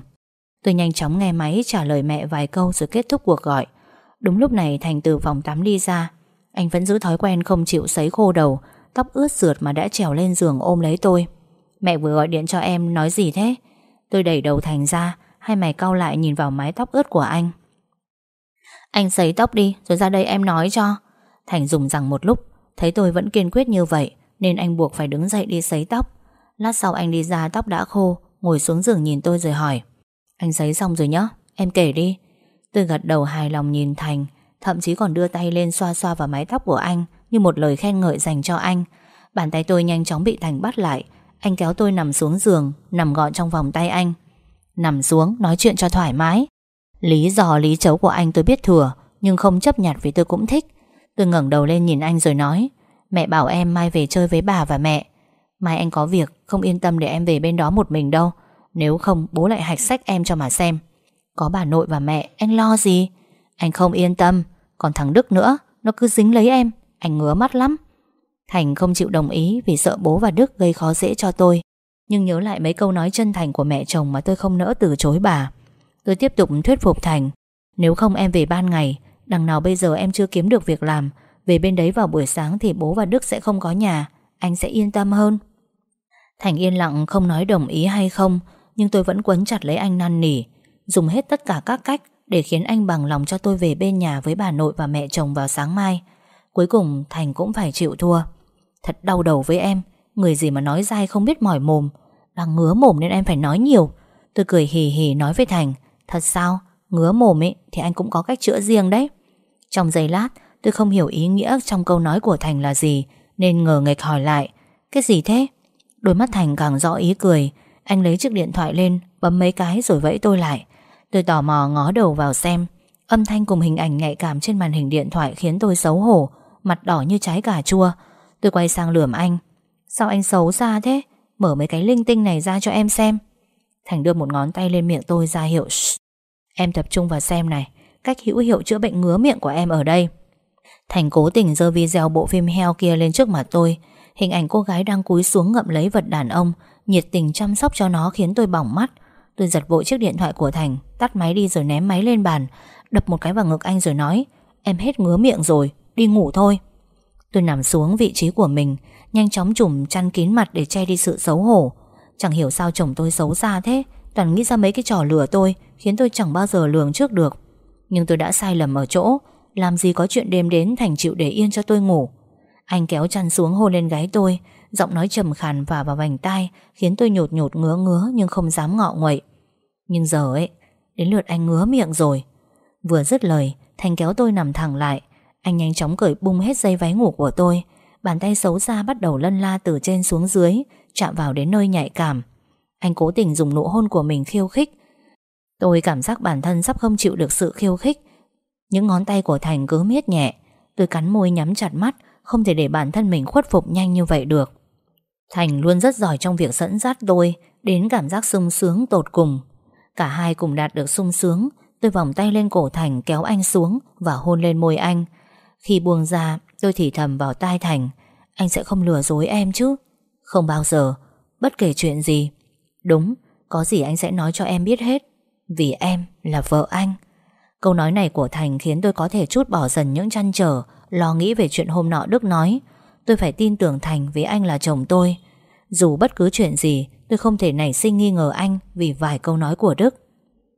Speaker 1: Tôi nhanh chóng nghe máy trả lời mẹ vài câu Rồi kết thúc cuộc gọi. Đúng lúc này Thành từ phòng tắm đi ra. Anh vẫn giữ thói quen không chịu sấy khô đầu, Tóc ướt sượt mà đã trèo lên giường ôm lấy tôi. Mẹ vừa gọi điện cho em, nói gì thế? Tôi đẩy đầu Thành ra, Hai mày cau lại nhìn vào mái tóc ướt của anh. Anh sấy tóc đi, Rồi ra đây em nói cho. Thành dùng rằng một lúc, Thấy tôi vẫn kiên quyết như vậy, Nên anh buộc phải đứng dậy đi sấy tóc. Lát sau anh đi ra tóc đã khô, Ngồi xuống giường nhìn tôi rồi hỏi. Anh giấy xong rồi nhá, Em kể đi. Tôi gật đầu hài lòng nhìn Thành, Thậm chí còn đưa tay lên xoa xoa vào mái tóc của anh Như một lời khen ngợi dành cho anh. Bàn tay tôi nhanh chóng bị Thành bắt lại, Anh kéo tôi nằm xuống giường, Nằm gọn trong vòng tay anh. Nằm xuống, nói chuyện cho thoải mái. Lý do, lý chấu của anh tôi biết thừa, Nhưng không chấp nhặt vì tôi cũng thích. Tôi ngẩng đầu lên nhìn anh rồi nói, Mẹ bảo em mai về chơi với bà và mẹ. Mai anh có việc, Không yên tâm để em về bên đó một mình đâu. Nếu không, bố lại hạch sách em cho mà xem. Có bà nội và mẹ, Anh lo gì? Anh không yên tâm, Còn thằng Đức nữa, Nó cứ dính lấy em. Anh ngứa mắt lắm. Thành không chịu đồng ý Vì sợ bố và Đức gây khó dễ cho tôi. Nhưng nhớ lại mấy câu nói chân thành của mẹ chồng Mà tôi không nỡ từ chối bà. Tôi tiếp tục thuyết phục Thành, Nếu không em về ban ngày, Đằng nào bây giờ em chưa kiếm được việc làm, Về bên đấy vào buổi sáng thì bố và Đức sẽ không có nhà, Anh sẽ yên tâm hơn. Thành yên lặng không nói đồng ý hay không nhưng tôi vẫn quấn chặt lấy anh năn nỉ Dùng hết tất cả các cách Để khiến anh bằng lòng cho tôi về bên nhà Với bà nội và mẹ chồng vào sáng mai. Cuối cùng Thành cũng phải chịu thua. Thật đau đầu với em Người gì mà nói dai không biết mỏi mồm. Đang ngứa mồm nên em phải nói nhiều. Tôi cười hì hì nói với Thành Thật sao, ngứa mồm ấy Thì anh cũng có cách chữa riêng đấy. Trong giây lát tôi không hiểu ý nghĩa Trong câu nói của Thành là gì Nên ngờ nghịch hỏi lại Cái gì thế? Đôi mắt Thành càng rõ ý cười anh lấy chiếc điện thoại lên, Bấm mấy cái rồi vẫy tôi lại. Tôi tò mò ngó đầu vào xem. Âm thanh cùng hình ảnh nhạy cảm trên màn hình điện thoại Khiến tôi xấu hổ, Mặt đỏ như trái cà chua. Tôi quay sang lườm anh. Sao anh xấu xa thế? Mở mấy cái linh tinh này ra cho em xem. Thành đưa một ngón tay lên miệng tôi ra hiệu, Shh. Em tập trung vào xem này. Cách hữu hiệu chữa bệnh ngứa miệng của em ở đây. Thành cố tình dơ video bộ phim heo kia lên trước mặt tôi. Hình ảnh cô gái đang cúi xuống ngậm lấy vật đàn ông Nhiệt tình chăm sóc cho nó khiến tôi bỏng mắt. Tôi giật vội chiếc điện thoại của Thành Tắt máy đi rồi ném máy lên bàn. Đập một cái vào ngực anh rồi nói Em hết ngứa miệng rồi, đi ngủ thôi. Tôi nằm xuống vị trí của mình Nhanh chóng trùm chăn kín mặt để che đi sự xấu hổ. Chẳng hiểu sao chồng tôi xấu xa thế Toàn nghĩ ra mấy cái trò lừa tôi Khiến tôi chẳng bao giờ lường trước được. Nhưng tôi đã sai lầm ở chỗ Làm gì có chuyện đêm đến Thành chịu để yên cho tôi ngủ. Anh kéo chăn xuống hôn lên gáy tôi Giọng nói trầm khàn và vào vành tai, Khiến tôi nhột nhột ngứa ngứa Nhưng không dám ngọ nguậy. Nhưng giờ ấy, Đến lượt anh ngứa miệng rồi. Vừa dứt lời Thành kéo tôi nằm thẳng lại. Anh nhanh chóng cởi bung hết dây váy ngủ của tôi. Bàn tay xấu xa bắt đầu lân la từ trên xuống dưới, Chạm vào đến nơi nhạy cảm. Anh cố tình dùng nụ hôn của mình khiêu khích. Tôi cảm giác bản thân sắp không chịu được sự khiêu khích. Những ngón tay của Thành cứ miết nhẹ. Tôi cắn môi nhắm chặt mắt, Không thể để bản thân mình khuất phục nhanh như vậy được. Thành luôn rất giỏi trong việc dẫn dắt tôi Đến cảm giác sung sướng tột cùng. Cả hai cùng đạt được sung sướng, Tôi vòng tay lên cổ Thành kéo anh xuống Và hôn lên môi anh. Khi buông ra, tôi thì thầm vào tai Thành, Anh sẽ không lừa dối em chứ? Không bao giờ. Bất kể chuyện gì. Đúng, Có gì anh sẽ nói cho em biết hết, Vì em là vợ anh. Câu nói này của Thành khiến tôi có thể chút bỏ dần những chăn trở, Lo nghĩ về chuyện hôm nọ Đức nói. Tôi phải tin tưởng Thành vì anh là chồng tôi. Dù bất cứ chuyện gì, Tôi không thể nảy sinh nghi ngờ anh Vì vài câu nói của Đức.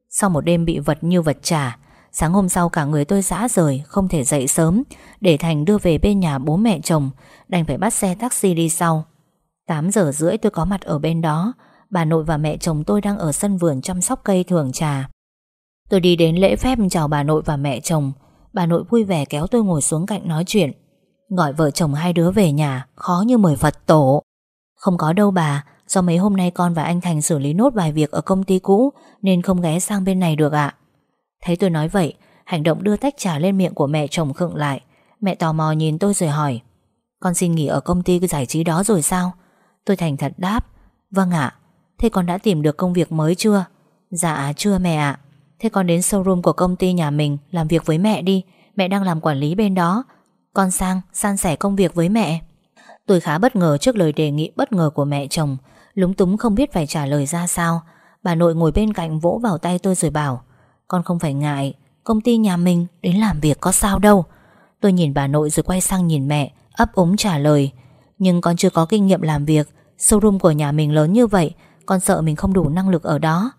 Speaker 1: Sau một đêm bị vật như vật trả, Sáng hôm sau cả người tôi giã rời, Không thể dậy sớm, Để Thành đưa về bên nhà bố mẹ chồng, Đành phải bắt xe taxi đi sau. 8 giờ rưỡi tôi có mặt ở bên đó, Bà nội và mẹ chồng tôi đang ở sân vườn chăm sóc cây thường trà. Tôi đi đến lễ phép chào bà nội và mẹ chồng. Bà nội vui vẻ kéo tôi ngồi xuống cạnh nói chuyện. Gọi vợ chồng hai đứa về nhà, Khó như mời Phật tổ. Không có đâu bà, Do mấy hôm nay con và anh Thành xử lý nốt vài việc ở công ty cũ, Nên không ghé sang bên này được ạ. Thấy tôi nói vậy, Hành động đưa tách trà lên miệng của mẹ chồng khựng lại. Mẹ tò mò nhìn tôi rồi hỏi, Con xin nghỉ ở công ty giải trí đó rồi sao? Tôi thành thật đáp Vâng ạ. Thế con đã tìm được công việc mới chưa? Dạ chưa mẹ ạ. Thế con đến showroom của công ty nhà mình Làm việc với mẹ đi. Mẹ đang làm quản lý bên đó. Con sang san sẻ công việc với mẹ. Tôi khá bất ngờ trước lời đề nghị bất ngờ của mẹ chồng. Lúng túng không biết phải trả lời ra sao. Bà nội ngồi bên cạnh vỗ vào tay tôi rồi bảo, Con không phải ngại, Công ty nhà mình đến làm việc có sao đâu. Tôi nhìn bà nội rồi quay sang nhìn mẹ, ấp úng trả lời, Nhưng con chưa có kinh nghiệm làm việc. Showroom của nhà mình lớn như vậy, Con sợ mình không đủ năng lực ở đó.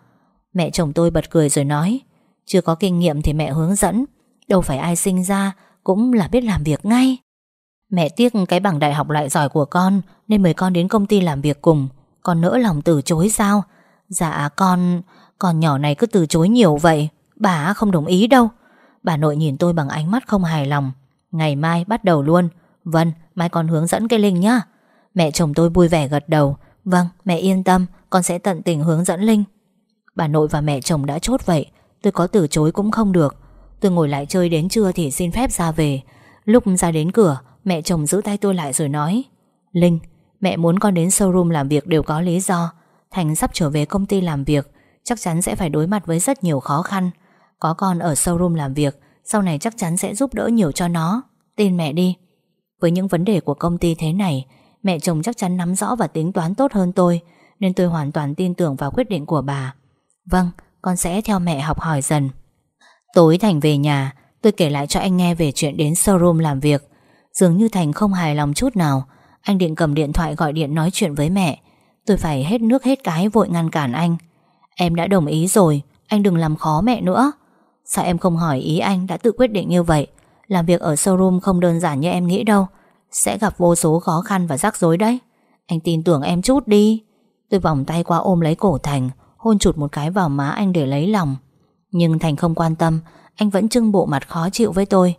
Speaker 1: Mẹ chồng tôi bật cười rồi nói, Chưa có kinh nghiệm thì mẹ hướng dẫn. Đâu phải ai sinh ra cũng là biết làm việc ngay. Mẹ tiếc cái bằng đại học lại giỏi của con, Nên mời con đến công ty làm việc cùng. Con nỡ lòng từ chối sao? Dạ con Con nhỏ này cứ từ chối nhiều vậy, Bà không đồng ý đâu. Bà nội nhìn tôi bằng ánh mắt không hài lòng. Ngày mai bắt đầu luôn. Vâng mai con hướng dẫn cái Linh nhá. Mẹ chồng tôi vui vẻ gật đầu. Vâng mẹ yên tâm, Con sẽ tận tình hướng dẫn Linh. Bà nội và mẹ chồng đã chốt vậy, Tôi có từ chối cũng không được. Tôi ngồi lại chơi đến trưa thì xin phép ra về. Lúc ra đến cửa Mẹ chồng giữ tay tôi lại rồi nói Linh, mẹ muốn con đến showroom làm việc đều có lý do. Thành sắp trở về công ty làm việc Chắc chắn sẽ phải đối mặt với rất nhiều khó khăn. Có con ở showroom làm việc Sau này chắc chắn sẽ giúp đỡ nhiều cho nó. Tin mẹ đi. Với những vấn đề của công ty thế này Mẹ chồng chắc chắn nắm rõ và tính toán tốt hơn tôi Nên tôi hoàn toàn tin tưởng vào quyết định của bà. Vâng, con sẽ theo mẹ học hỏi dần. Tối Thành về nhà, Tôi kể lại cho anh nghe về chuyện đến showroom làm việc. Dường như Thành không hài lòng chút nào. Anh định cầm điện thoại gọi điện nói chuyện với mẹ. Tôi phải hết nước hết cái vội ngăn cản anh. Em đã đồng ý rồi, Anh đừng làm khó mẹ nữa. Sao em không hỏi ý anh đã tự quyết định như vậy? Làm việc ở showroom không đơn giản như em nghĩ đâu. Sẽ gặp vô số khó khăn và rắc rối đấy. Anh tin tưởng em chút đi. Tôi vòng tay qua ôm lấy cổ Thành, Hôn chụt một cái vào má anh để lấy lòng. Nhưng Thành không quan tâm, Anh vẫn trưng bộ mặt khó chịu với tôi.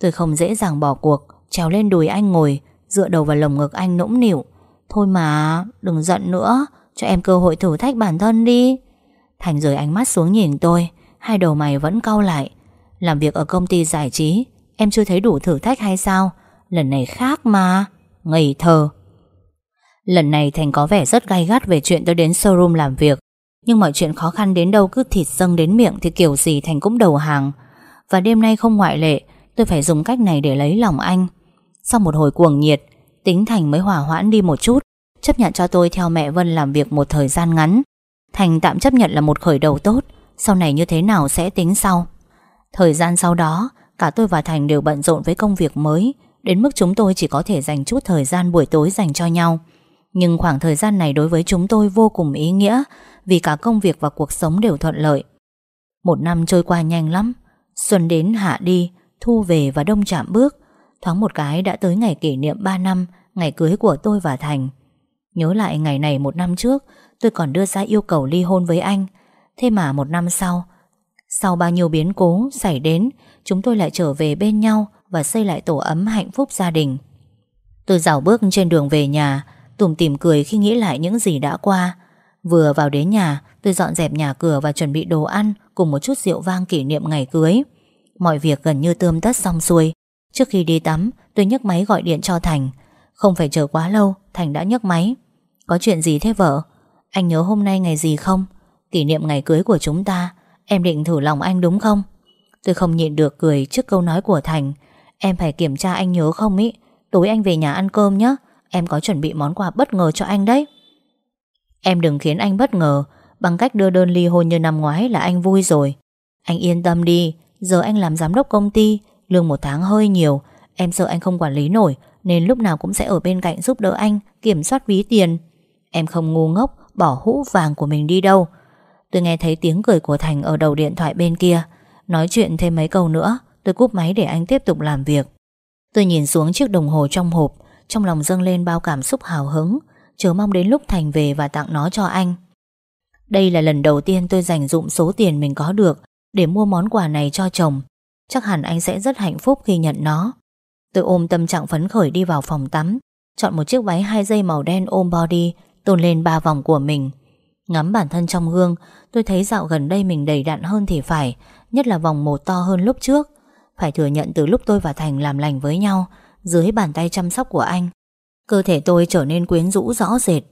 Speaker 1: Tôi không dễ dàng bỏ cuộc, Trèo lên đùi anh ngồi, Dựa đầu vào lồng ngực anh nũng nịu. Thôi mà, đừng giận nữa, Cho em cơ hội thử thách bản thân đi. Thành rời ánh mắt xuống nhìn tôi, Hai đầu mày vẫn cau lại. Làm việc ở công ty giải trí, Em chưa thấy đủ thử thách hay sao? Lần này khác mà, Ngây thơ. Lần này Thành có vẻ rất gay gắt về chuyện tôi đến showroom làm việc. Nhưng mọi chuyện khó khăn đến đâu cứ thịt dâng đến miệng Thì kiểu gì Thành cũng đầu hàng. Và đêm nay không ngoại lệ, Tôi phải dùng cách này để lấy lòng anh. Sau một hồi cuồng nhiệt, Tính Thành mới hỏa hoãn đi một chút, Chấp nhận cho tôi theo mẹ Vân làm việc một thời gian ngắn. Thành tạm chấp nhận là một khởi đầu tốt, Sau này như thế nào sẽ tính sau. Thời gian sau đó, Cả tôi và Thành đều bận rộn với công việc mới, Đến mức chúng tôi chỉ có thể dành chút thời gian buổi tối dành cho nhau. Nhưng khoảng thời gian này đối với chúng tôi vô cùng ý nghĩa, Vì cả công việc và cuộc sống đều thuận lợi. Một năm trôi qua nhanh lắm. Xuân đến, hạ đi, Thu về và đông chạm bước. Thoáng một cái đã tới ngày kỷ niệm 3 năm Ngày cưới của tôi và Thành. Nhớ lại ngày này một năm trước, Tôi còn đưa ra yêu cầu ly hôn với anh. Thế mà một năm sau Sau bao nhiêu biến cố xảy đến, Chúng tôi lại trở về bên nhau Và xây lại tổ ấm hạnh phúc gia đình. Tôi dạo bước trên đường về nhà Tùm tìm cười khi nghĩ lại những gì đã qua. Vừa vào đến nhà, Tôi dọn dẹp nhà cửa và chuẩn bị đồ ăn Cùng một chút rượu vang kỷ niệm ngày cưới. Mọi việc gần như tươm tất xong xuôi. Trước khi đi tắm, Tôi nhấc máy gọi điện cho Thành. Không phải chờ quá lâu, Thành đã nhấc máy. Có chuyện gì thế vợ? Anh nhớ hôm nay ngày gì không? Kỷ niệm ngày cưới của chúng ta, Em định thử lòng anh đúng không? Tôi không nhịn được cười trước câu nói của Thành. Em phải kiểm tra anh nhớ không ý? Tối anh về nhà ăn cơm nhé Em có chuẩn bị món quà bất ngờ cho anh đấy. Em đừng khiến anh bất ngờ. Bằng cách đưa đơn ly hôn như năm ngoái là anh vui rồi. Anh yên tâm đi. Giờ anh làm giám đốc công ty, Lương một tháng hơi nhiều. Em sợ anh không quản lý nổi, Nên lúc nào cũng sẽ ở bên cạnh giúp đỡ anh, Kiểm soát ví tiền. Em không ngu ngốc, bỏ hũ vàng của mình đi đâu. Tôi nghe thấy tiếng cười của Thành Ở đầu điện thoại bên kia. Nói chuyện thêm mấy câu nữa, Tôi cúp máy để anh tiếp tục làm việc. Tôi nhìn xuống chiếc đồng hồ trong hộp. Trong lòng dâng lên bao cảm xúc hào hứng, Chờ mong đến lúc Thành về và tặng nó cho anh. Đây là lần đầu tiên tôi dành dụng số tiền mình có được Để mua món quà này cho chồng. Chắc hẳn anh sẽ rất hạnh phúc khi nhận nó. Tôi ôm tâm trạng phấn khởi đi vào phòng tắm, Chọn một chiếc váy hai dây màu đen ôm body, Tôn lên ba vòng của mình. Ngắm bản thân trong gương, Tôi thấy dạo gần đây mình đầy đặn hơn thì phải, Nhất là vòng một to hơn lúc trước. Phải thừa nhận từ lúc tôi và Thành làm lành với nhau dưới bàn tay chăm sóc của anh. Cơ thể tôi trở nên quyến rũ rõ rệt.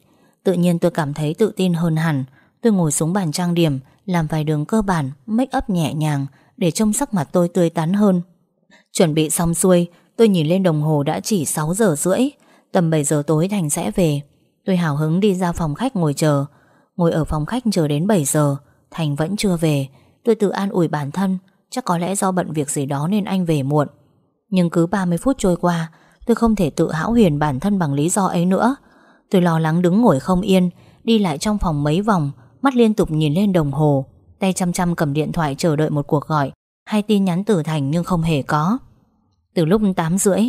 Speaker 1: Tự nhiên tôi cảm thấy tự tin hơn hẳn. Tôi ngồi xuống bàn trang điểm, Làm vài đường cơ bản, Make up nhẹ nhàng Để trông sắc mặt tôi tươi tắn hơn. Chuẩn bị xong xuôi, Tôi nhìn lên đồng hồ đã chỉ 6 giờ rưỡi. Tầm 7 giờ tối Thành sẽ về. Tôi hào hứng đi ra phòng khách ngồi chờ. Ngồi ở phòng khách chờ đến 7 giờ, Thành vẫn chưa về. Tôi tự an ủi bản thân, Chắc có lẽ do bận việc gì đó nên anh về muộn. Nhưng cứ 30 phút trôi qua, Tôi không thể tự hão huyền bản thân bằng lý do ấy nữa. Tôi lo lắng đứng ngồi không yên, Đi lại trong phòng mấy vòng, Mắt liên tục nhìn lên đồng hồ, Tay chăm chăm cầm điện thoại chờ đợi một cuộc gọi, Hay tin nhắn từ Thành nhưng không hề có. Từ lúc 8 rưỡi,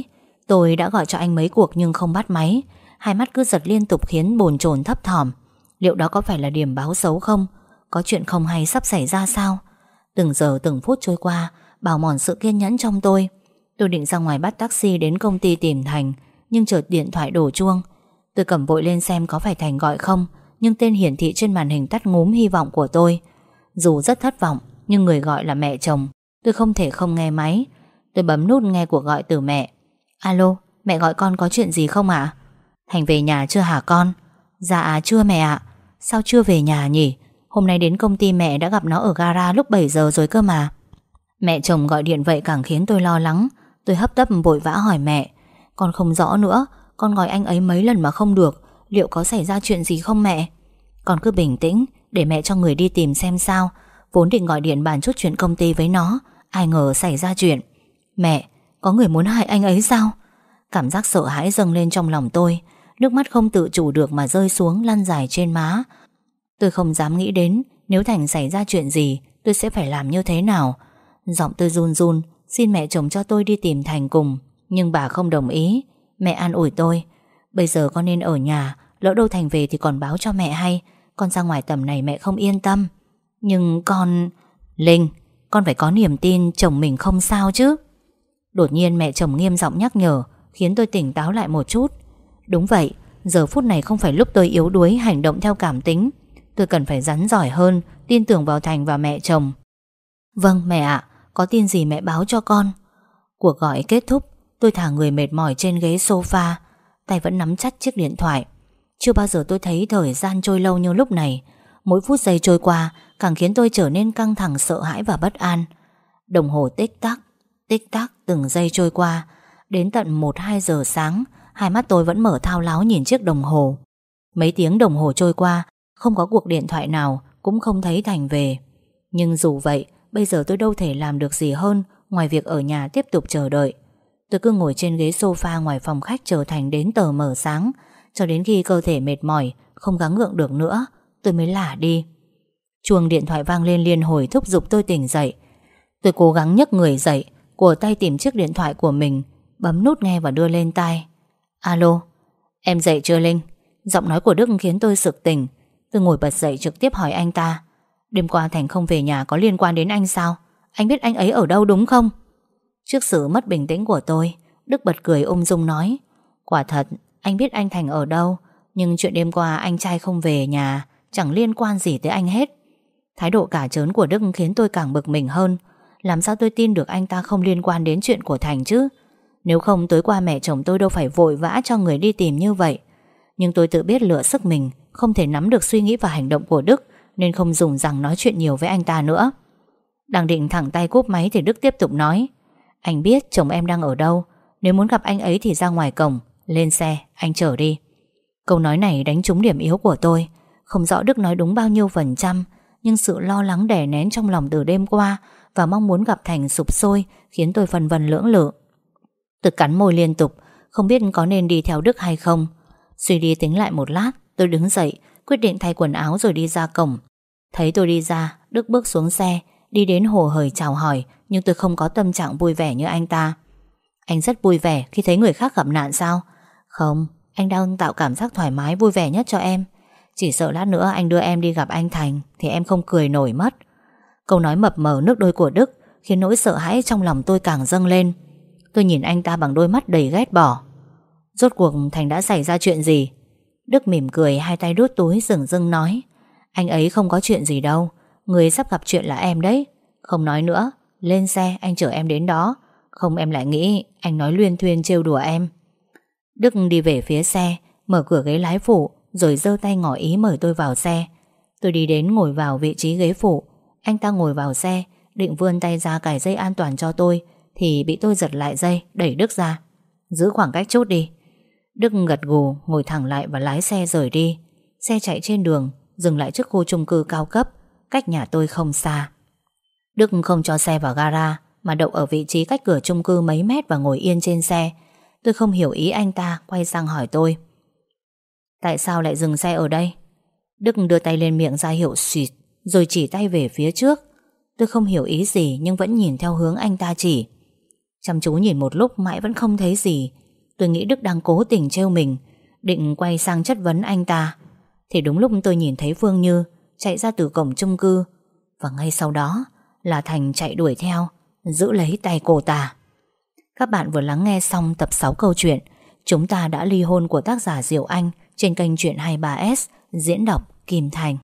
Speaker 1: Tôi đã gọi cho anh mấy cuộc nhưng không bắt máy. Hai mắt cứ giật liên tục khiến bồn chồn thấp thỏm. Liệu đó có phải là điểm báo xấu không? Có chuyện không hay sắp xảy ra sao? Từng giờ từng phút trôi qua, bào mòn sự kiên nhẫn trong tôi. Tôi định ra ngoài bắt taxi đến công ty tìm Thành Nhưng chợt điện thoại đổ chuông. Tôi cầm vội lên xem có phải Thành gọi không Nhưng tên hiển thị trên màn hình tắt ngúm hy vọng của tôi. Dù rất thất vọng Nhưng người gọi là mẹ chồng Tôi không thể không nghe máy. Tôi bấm nút nghe cuộc gọi từ mẹ. Alo, mẹ gọi con có chuyện gì không ạ? Thành về nhà chưa hả con? Dạ chưa mẹ ạ. Sao chưa về nhà nhỉ? Hôm nay đến công ty mẹ đã gặp nó ở gara lúc 7 giờ rồi cơ mà. Mẹ chồng gọi điện vậy càng khiến tôi lo lắng. Tôi hấp tấp vội vã hỏi mẹ. Con không rõ nữa Con gọi anh ấy mấy lần mà không được. Liệu có xảy ra chuyện gì không mẹ? Con cứ bình tĩnh Để mẹ cho người đi tìm xem sao. Vốn định gọi điện bàn chút chuyện công ty với nó Ai ngờ xảy ra chuyện. Mẹ, có người muốn hại anh ấy sao? Cảm giác sợ hãi dâng lên trong lòng tôi. Nước mắt không tự chủ được mà rơi xuống lăn dài trên má. Tôi không dám nghĩ đến Nếu Thành xảy ra chuyện gì Tôi sẽ phải làm như thế nào? Giọng tôi run run Xin mẹ chồng cho tôi đi tìm Thành cùng Nhưng bà không đồng ý. Mẹ an ủi tôi Bây giờ con nên ở nhà Lỡ đâu Thành về thì còn báo cho mẹ hay Con ra ngoài tầm này mẹ không yên tâm. Nhưng con... Linh, con phải có niềm tin chồng mình không sao chứ. Đột nhiên mẹ chồng nghiêm giọng nhắc nhở Khiến tôi tỉnh táo lại một chút. Đúng vậy, giờ phút này không phải lúc tôi yếu đuối Hành động theo cảm tính. Tôi cần phải rắn giỏi hơn Tin tưởng vào Thành và mẹ chồng. Vâng mẹ ạ, có tin gì mẹ báo cho con. Cuộc gọi kết thúc, Tôi thả người mệt mỏi trên ghế sofa, Tay vẫn nắm chặt chiếc điện thoại. Chưa bao giờ tôi thấy thời gian trôi lâu như lúc này. Mỗi phút giây trôi qua Càng khiến tôi trở nên căng thẳng, sợ hãi và bất an. Đồng hồ tích tắc Tích tắc từng giây trôi qua. Đến tận 1-2 giờ sáng, Hai mắt tôi vẫn mở thao láo nhìn chiếc đồng hồ. Mấy tiếng đồng hồ trôi qua, Không có cuộc điện thoại nào Cũng không thấy Thành về. Nhưng dù vậy Bây giờ tôi đâu thể làm được gì hơn, Ngoài việc ở nhà tiếp tục chờ đợi. Tôi cứ ngồi trên ghế sofa ngoài phòng khách Chờ Thành đến tờ mở sáng. Cho đến khi cơ thể mệt mỏi, Không gắng gượng được nữa, Tôi mới lả đi. Chuông điện thoại vang lên liên hồi thúc giục tôi tỉnh dậy. Tôi cố gắng nhấc người dậy, Của tay tìm chiếc điện thoại của mình, Bấm nút nghe và đưa lên tai. Alo, Em dậy chưa Linh? Giọng nói của Đức khiến tôi sực tỉnh. Tôi ngồi bật dậy trực tiếp hỏi anh ta. Đêm qua Thành không về nhà có liên quan đến anh sao? Anh biết anh ấy ở đâu đúng không? Trước sự mất bình tĩnh của tôi, Đức bật cười ung dung nói, Quả thật, anh biết anh Thành ở đâu, Nhưng chuyện đêm qua anh trai không về nhà, Chẳng liên quan gì tới anh hết. Thái độ cả trớn của Đức khiến tôi càng bực mình hơn. Làm sao tôi tin được anh ta không liên quan đến chuyện của Thành chứ? Nếu không, tối qua mẹ chồng tôi đâu phải vội vã cho người đi tìm như vậy. Nhưng tôi tự biết lựa sức mình, Không thể nắm được suy nghĩ và hành động của Đức. Nên không dùng rằng nói chuyện nhiều với anh ta nữa. Đang định thẳng tay cúp máy Thì Đức tiếp tục nói Anh biết chồng em đang ở đâu Nếu muốn gặp anh ấy thì ra ngoài cổng Lên xe, anh chở đi. Câu nói này đánh trúng điểm yếu của tôi. Không rõ Đức nói đúng bao nhiêu phần trăm Nhưng sự lo lắng đè nén trong lòng từ đêm qua Và mong muốn gặp Thành sụp sôi Khiến tôi phần vần lưỡng lự. Tôi cắn môi liên tục Không biết có nên đi theo Đức hay không. Suy đi tính lại một lát Tôi đứng dậy Quyết định thay quần áo rồi đi ra cổng. Thấy tôi đi ra, Đức bước xuống xe, Đi đến hồ hời chào hỏi, Nhưng tôi không có tâm trạng vui vẻ như anh ta. Anh rất vui vẻ khi thấy người khác gặp nạn sao? Không, Anh đang tạo cảm giác thoải mái vui vẻ nhất cho em. Chỉ sợ lát nữa anh đưa em đi gặp anh Thành, Thì em không cười nổi mất. Câu nói mập mờ nước đôi của Đức Khiến nỗi sợ hãi trong lòng tôi càng dâng lên. Tôi nhìn anh ta bằng đôi mắt đầy ghét bỏ. Rốt cuộc Thành đã xảy ra chuyện gì? Đức mỉm cười, hai tay đút túi rừng rưng nói, Anh ấy không có chuyện gì đâu, Người sắp gặp chuyện là em đấy. Không nói nữa, Lên xe, anh chở em đến đó. Không, em lại nghĩ anh nói luyên thuyên trêu đùa em. Đức đi về phía xe, Mở cửa ghế lái phụ, Rồi giơ tay ngỏ ý mời tôi vào xe. Tôi đi đến ngồi vào vị trí ghế phụ. Anh ta ngồi vào xe, Định vươn tay ra cài dây an toàn cho tôi, Thì bị tôi giật lại dây, Đẩy Đức ra. Giữ khoảng cách chút đi. Đức gật gù, ngồi thẳng lại và lái xe rời đi. Xe chạy trên đường, Dừng lại trước khu chung cư cao cấp, Cách nhà tôi không xa. Đức không cho xe vào gara, Mà đậu ở vị trí cách cửa chung cư mấy mét Và ngồi yên trên xe. Tôi không hiểu ý anh ta, Quay sang hỏi tôi. Tại sao lại dừng xe ở đây? Đức đưa tay lên miệng ra hiệu xịt Rồi chỉ tay về phía trước. Tôi không hiểu ý gì, Nhưng vẫn nhìn theo hướng anh ta chỉ. Chăm chú nhìn một lúc, mãi vẫn không thấy gì. Tôi nghĩ Đức đang cố tình trêu mình, Định quay sang chất vấn anh ta. Thì đúng lúc tôi nhìn thấy Phương Như Chạy ra từ cổng chung cư, Và ngay sau đó là Thành chạy đuổi theo, Giữ lấy tay cô ta. Các bạn vừa lắng nghe xong tập 6 câu chuyện Chúng ta đã ly hôn của tác giả Diệu Anh Trên kênh Chuyện 23S Diễn đọc Kim Thành.